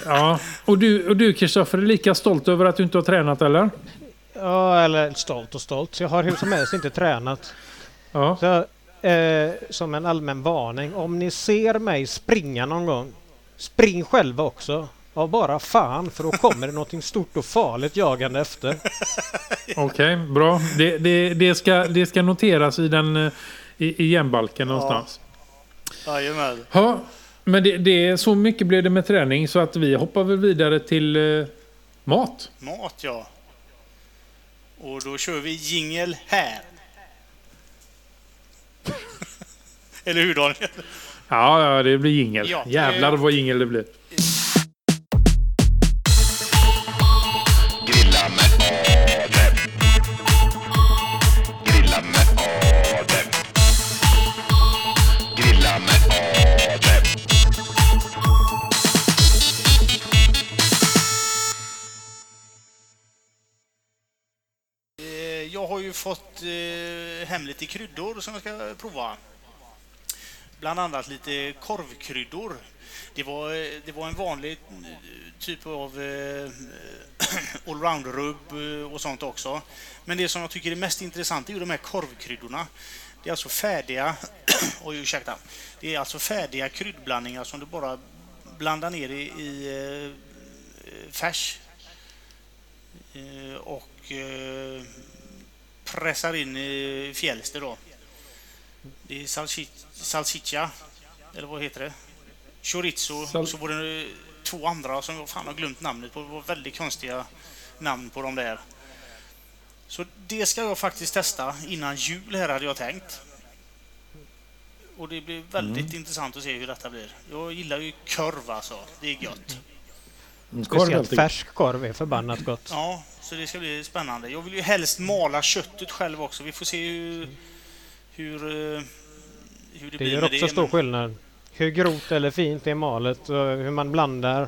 Ja. Och du, och du Kristoffer, är lika stolt över att du inte har tränat eller? Ja, eller stolt och stolt. Jag har hur som helst inte tränat. Ja. Så, eh, som en allmän varning. Om ni ser mig springa någon gång. Spring själva också. Av bara fan för då kommer det någonting stort och farligt jagande efter. Okej, bra. Det, det, det, ska, det ska noteras i den eh, i, i jämbalken någonstans. Jajamän. Ja, men det, det, så mycket blev det med träning så att vi hoppar väl vidare till eh, mat. Mat, ja. Och då kör vi jingel här. Eller hur Daniel? Ja, ja det blir jingel. Ja, Jävlar vad jingel det blir. Fått eh, hem lite kryddor som jag ska prova. Bland annat lite korvkryddor. Det var, eh, det var en vanlig eh, typ av eh, allround-rubb eh, och sånt också. Men det som jag tycker är mest intressant är ju de här korvkryddorna. Det är alltså färdiga, oj ursäkta, det är alltså färdiga kryddblandningar som du bara blandar ner i, i eh, färs eh, och eh, pressar in i fjälster då. Det är salsi- salsiccia, eller vad heter det? Chorizo, Sal- och så var det två andra som jag fan har glömt namnet på. Det var väldigt konstiga namn på de där. Så det ska jag faktiskt testa innan jul här hade jag tänkt. Och det blir väldigt intressant att se hur detta blir. Jag gillar ju korv alltså. Det är gött. Speciellt färsk korv är förbannat gott. Ja, så det ska bli spännande. Jag vill ju helst mala köttet själv också. Vi får se hur, hur, eh, hur det, Det blir gör med också det. stor men- skillnad. Hur grovt eller fint är malet och hur man blandar.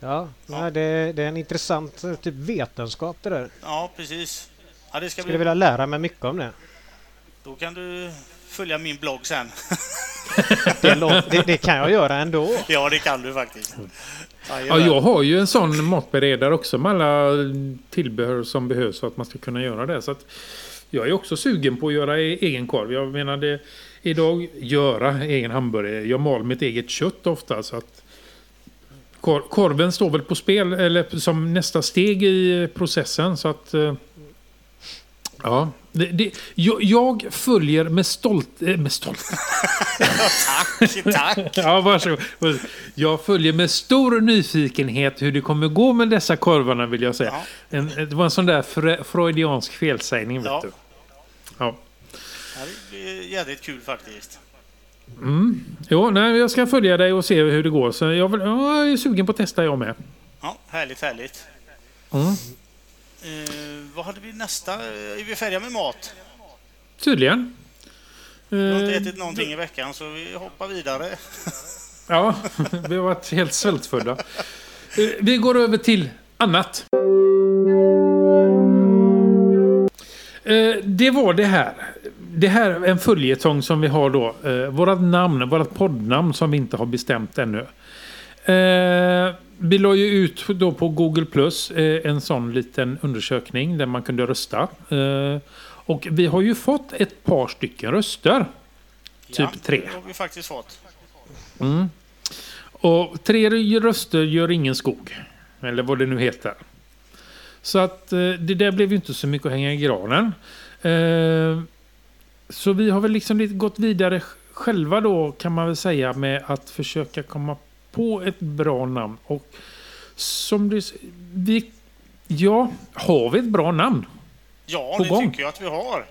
Ja, Ja. nej, det, det är en intressant eh, typ vetenskap det där. Ja, precis. Ja, det ska Skulle bli... vilja lära mig mycket om det. Då kan du följa min blogg sen. Det, det, det kan jag göra ändå. ja, det kan du faktiskt. Ja, jag har ju en sån matberedare också med alla tillbehör som behövs för att man ska kunna göra det. Så att jag är också sugen på att göra e- egen korv. Jag menar det idag göra egen hamburgare. Jag mal mitt eget kött ofta så att kor- korven står väl på spel eller som nästa steg i processen så att eh, Ja, det, det, jag, jag följer med stolt... eh, Med stolt... Tack, tack. Ja, varsågod. Jag följer med stor nyfikenhet hur det kommer gå med dessa korvarna vill jag säga. Ja. En, det var en sån där fre- freudiansk felsägning vet Ja. du. Ja. Det blir jävligt kul faktiskt. Mm. Jo, nej, jag ska följa dig och se hur det går. Så jag, vill, ja, jag är sugen på att testa jag med. Ja, härligt, härligt. Mm. Eh, vad hade vi nästa? Eh, Är vi färdiga med mat? Tydligen. Vi har inte Eh, ätit någonting i veckan så vi hoppar vidare. Ja, vi har varit helt svältfödda. Vi går över till annat. Det var det här. Det här är en följetong som vi har då. Vårat namn, vårat poddnamn som vi inte har bestämt ännu. Eh, Vi la ju ut då på Google Plus eh, en sån liten undersökning där man kunde rösta. Eh, Och vi har ju fått ett par stycken röster. Typ ja, tre. Det har vi faktiskt fått. Mm. Och tre röster gör ingen skog. Eller vad det nu heter. Så att eh, det där blev ju inte så mycket att hänga i granen. Eh, så vi har väl liksom gått vidare själva då kan man väl säga med att försöka komma på ett bra namn. Och som du vi Ja, har vi ett bra namn? Ja, På det gång. tycker jag att vi har.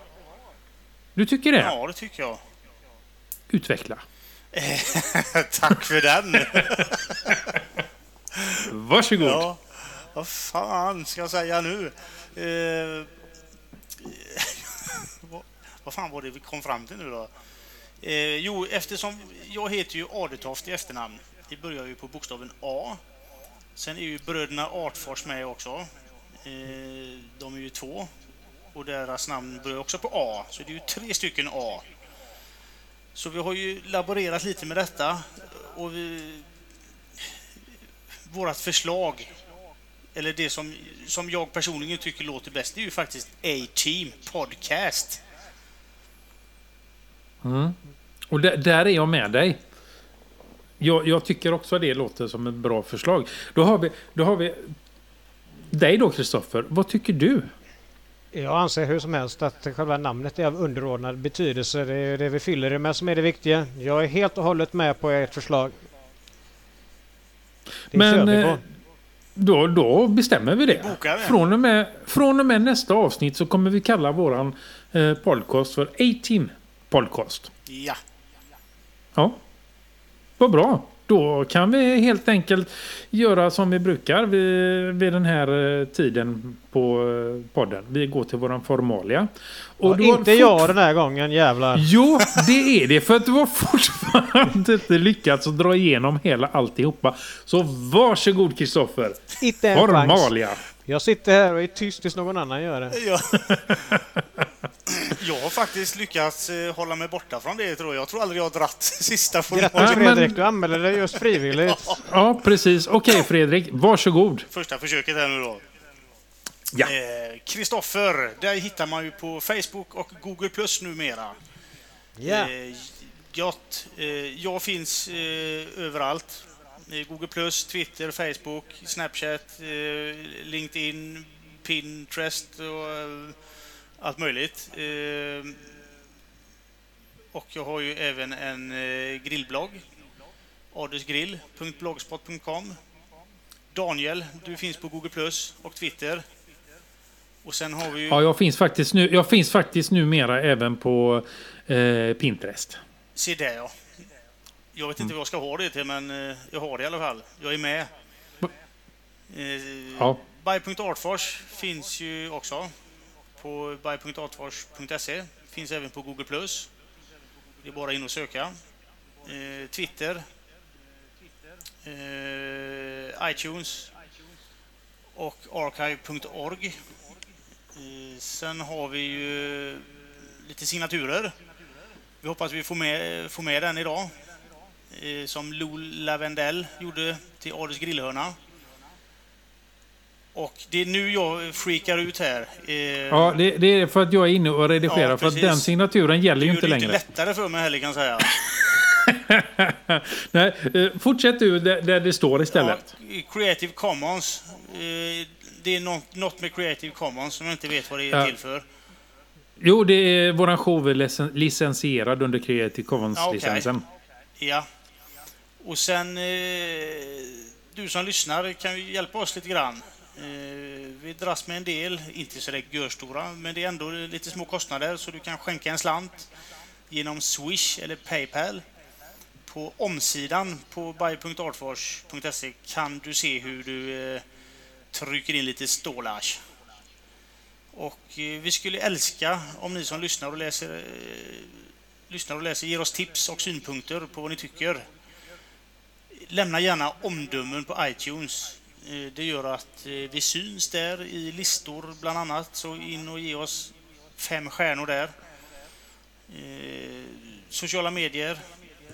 Du tycker det? Ja, det tycker jag. Utveckla. Tack för den! Varsågod. Ja. Vad fan ska jag säga nu? Eh, vad, vad fan var det vi kom fram till nu då? Eh, jo, eftersom jag heter ju Adetoft i efternamn. Det börjar ju på bokstaven A. Sen är ju bröderna Artfors med också. Eh, de är ju två. Och deras namn börjar också på A. Så det är ju tre stycken A. Så vi har ju laborerat lite med detta. Och vi, vårat förslag, eller det som, som jag personligen tycker låter bäst, det är ju faktiskt A-Team Podcast. Mm. Och där, där är jag med dig. Jag, jag tycker också det låter som ett bra förslag. Då har vi, då har vi dig då Kristoffer. Vad tycker du? Jag anser hur som helst att själva namnet är av underordnad betydelse. Det är det vi fyller det med som är det viktiga. Jag är helt och hållet med på ert förslag. Det Men, eh. Då, då bestämmer vi det. Vi. Från och, med, från och med nästa avsnitt så kommer vi kalla våran eh, podcast för A-Team Podcast. Ja, Ja, vad bra. Då kan vi helt enkelt göra som vi brukar vid, vid den här eh, tiden på eh, podden. Vi går till våran formalia. Och Ja, inte fort- jag den här gången jävlar. Jo, det är det. För att du har fortfarande inte lyckats att dra igenom hela alltihopa. Så varsågod Kristoffer. Formalia. Jag sitter här och är tyst tills någon annan gör det. ja. Jag har faktiskt lyckats eh, hålla mig borta från det tror jag. Jag tror aldrig jag har dratt sista Grattis men- Fredrik, du anmälde dig just frivilligt. Ja, precis. Okej Fredrik, varsågod. Första försöket här nu då. Ja. Eh, Kristoffer, där hittar man ju på Facebook och Google Plus numera. Ja. Eh, gott. Eh, jag finns eh, överallt. Google Twitter, Facebook, Snapchat, eh, LinkedIn, Pinterest och eh, allt möjligt. Eh, och jag har ju även en grillblogg. adelsgrill.blogspot.com Daniel, du finns på Google och Twitter. Och sen har vi ju... Ja, jag finns faktiskt, nu, jag finns faktiskt numera även på eh, Pinterest. Se där ja. Jag vet inte vad jag ska ha det till, men eh, jag har det i alla fall. Jag är med. Eh, Ja. Buy.artfors finns ju också på buy.artfors.se. Finns även på Google+. Det är bara in och söka. Eh, Twitter. ITunes. Och archive.org. Sen har vi ju lite signaturer. Vi hoppas vi får med, får med den idag. Eh, som Lou Lavendell gjorde till Adels grillhörna. Och det är nu jag freakar ut här. Eh, Ja, det, det är för att jag är inne och redigerar. Ja, för att den signaturen gäller ju det inte gör det längre. lättare för mig heller kan jag säga. Nej, eh, fortsätt du där, det står istället. Ja, Creative Commons. Det är något, med Creative Commons som jag inte vet vad det är Ja. till för. Jo, det är, våran show är licen- licensierad under Creative. Commons-licensen. Ja. Och sen, eh, du som lyssnar kan ju hjälpa oss lite grann. Eh, vi dras med en del, inte så det görstora, men det är ändå lite små kostnader så du kan skänka en slant genom Swish eller Paypal. På omsidan på buy.artfors.se kan du se hur du eh, trycker in lite stålars. Och vi skulle älska om ni som lyssnar och läser, lyssnar och läser ger oss tips och synpunkter på vad ni tycker. Lämna gärna omdömen på iTunes. Eh, det gör att eh, vi syns där i listor bland annat. Så in och ge oss fem stjärnor där. Eh, sociala medier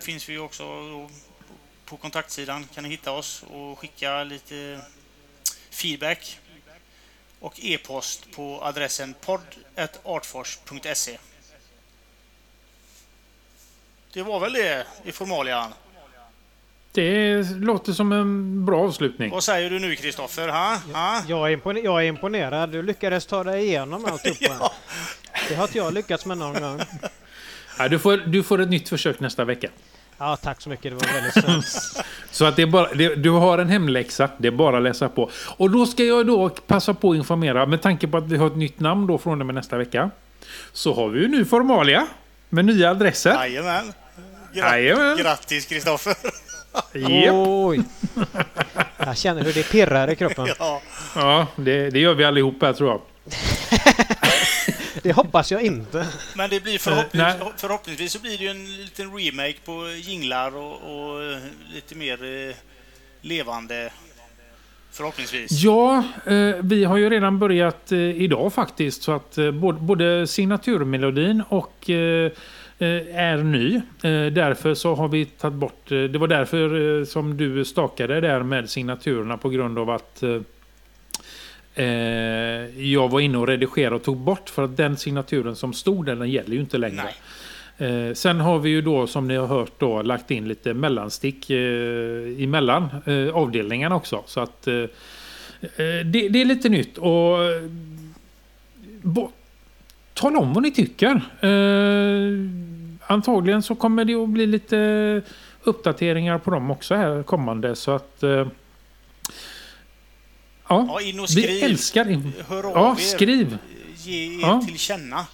finns vi också på kontaktsidan. Kan ni hitta oss och skicka lite feedback och e-post på adressen podd.artfors.se. Det var väl det i formalian. Det låter som en bra avslutning. Vad säger du nu Kristoffer? Ha? Ha? Jag är, imponer- jag är imponerad. Du lyckades ta dig igenom alltihopa. Det har inte jag lyckats med någon gång. Ja, du, får, du får ett nytt försök nästa vecka. Ja, tack så mycket. Det var väldigt snällt. Så att det är bara, det, du har en hemläxa, det är bara att läsa på. Och då ska jag då passa på att informera, med tanke på att vi har ett nytt namn då från och med nästa vecka. Så har vi ju nu Formalia med nya adresser. Jajamän. Gra- Jajamän. Grattis Kristoffer. Oj! Jag känner hur det pirrar i kroppen. Ja, Ja, det, det gör vi allihop här tror jag. Det hoppas jag inte. men det blir nej. förhoppningsvis, förhoppningsvis så blir det ju en liten remake på jinglar och, och lite mer eh, levande. Förhoppningsvis. Ja, eh, vi har ju redan börjat eh, idag faktiskt. Så att eh, både, både signaturmelodin och är ny. Eh, därför så har vi tagit bort... Eh, det var därför eh, som du stakade där med signaturerna på grund av att eh, eh, jag var inne och redigerade och tog bort för att den signaturen som stod där den gäller ju inte längre. Nej. Eh, sen har vi ju då som ni har hört då lagt in lite mellanstick eh, emellan eh, avdelningarna också. Så att eh, eh, det, det är lite nytt och eh, tala om vad ni tycker. Eh, antagligen så kommer det att bli lite uppdateringar på dem också här kommande så att eh, ja, Ja, in och skriv. vi älskar in. Hör av Ja, er. skriv. Ge er Ja. till känna.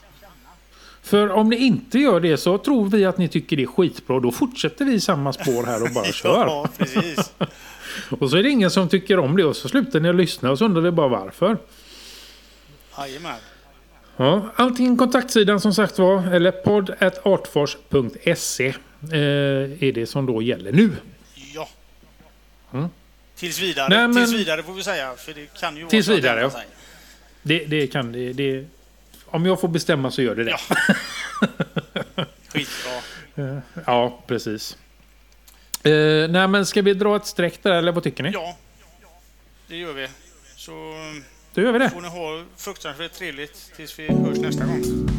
För om ni inte gör det så tror vi att ni tycker det är skitbra. Då fortsätter vi samma spår här och bara kör. Ja, precis. Och så är det ingen som tycker om det och så slutar ni att lyssna och så undrar vi bara varför. Jajamän. Ja, antingen kontaktsidan som sagt var eller podd.artfors.se eh, är det som då gäller nu. Ja. Mm. Tills vidare. Nej, men- Tills vidare får vi säga. För det kan ju vara Tills vidare, ja. Det, det kan det, det. Om jag får bestämma så gör det det. Ja. Skitbra. Ja, precis. Eh, nej, men ska vi dra ett streck där eller vad tycker ni? Ja, det gör vi. Så då gör vi det. får ni ha fruktansvärt trevligt tills vi hörs nästa gång.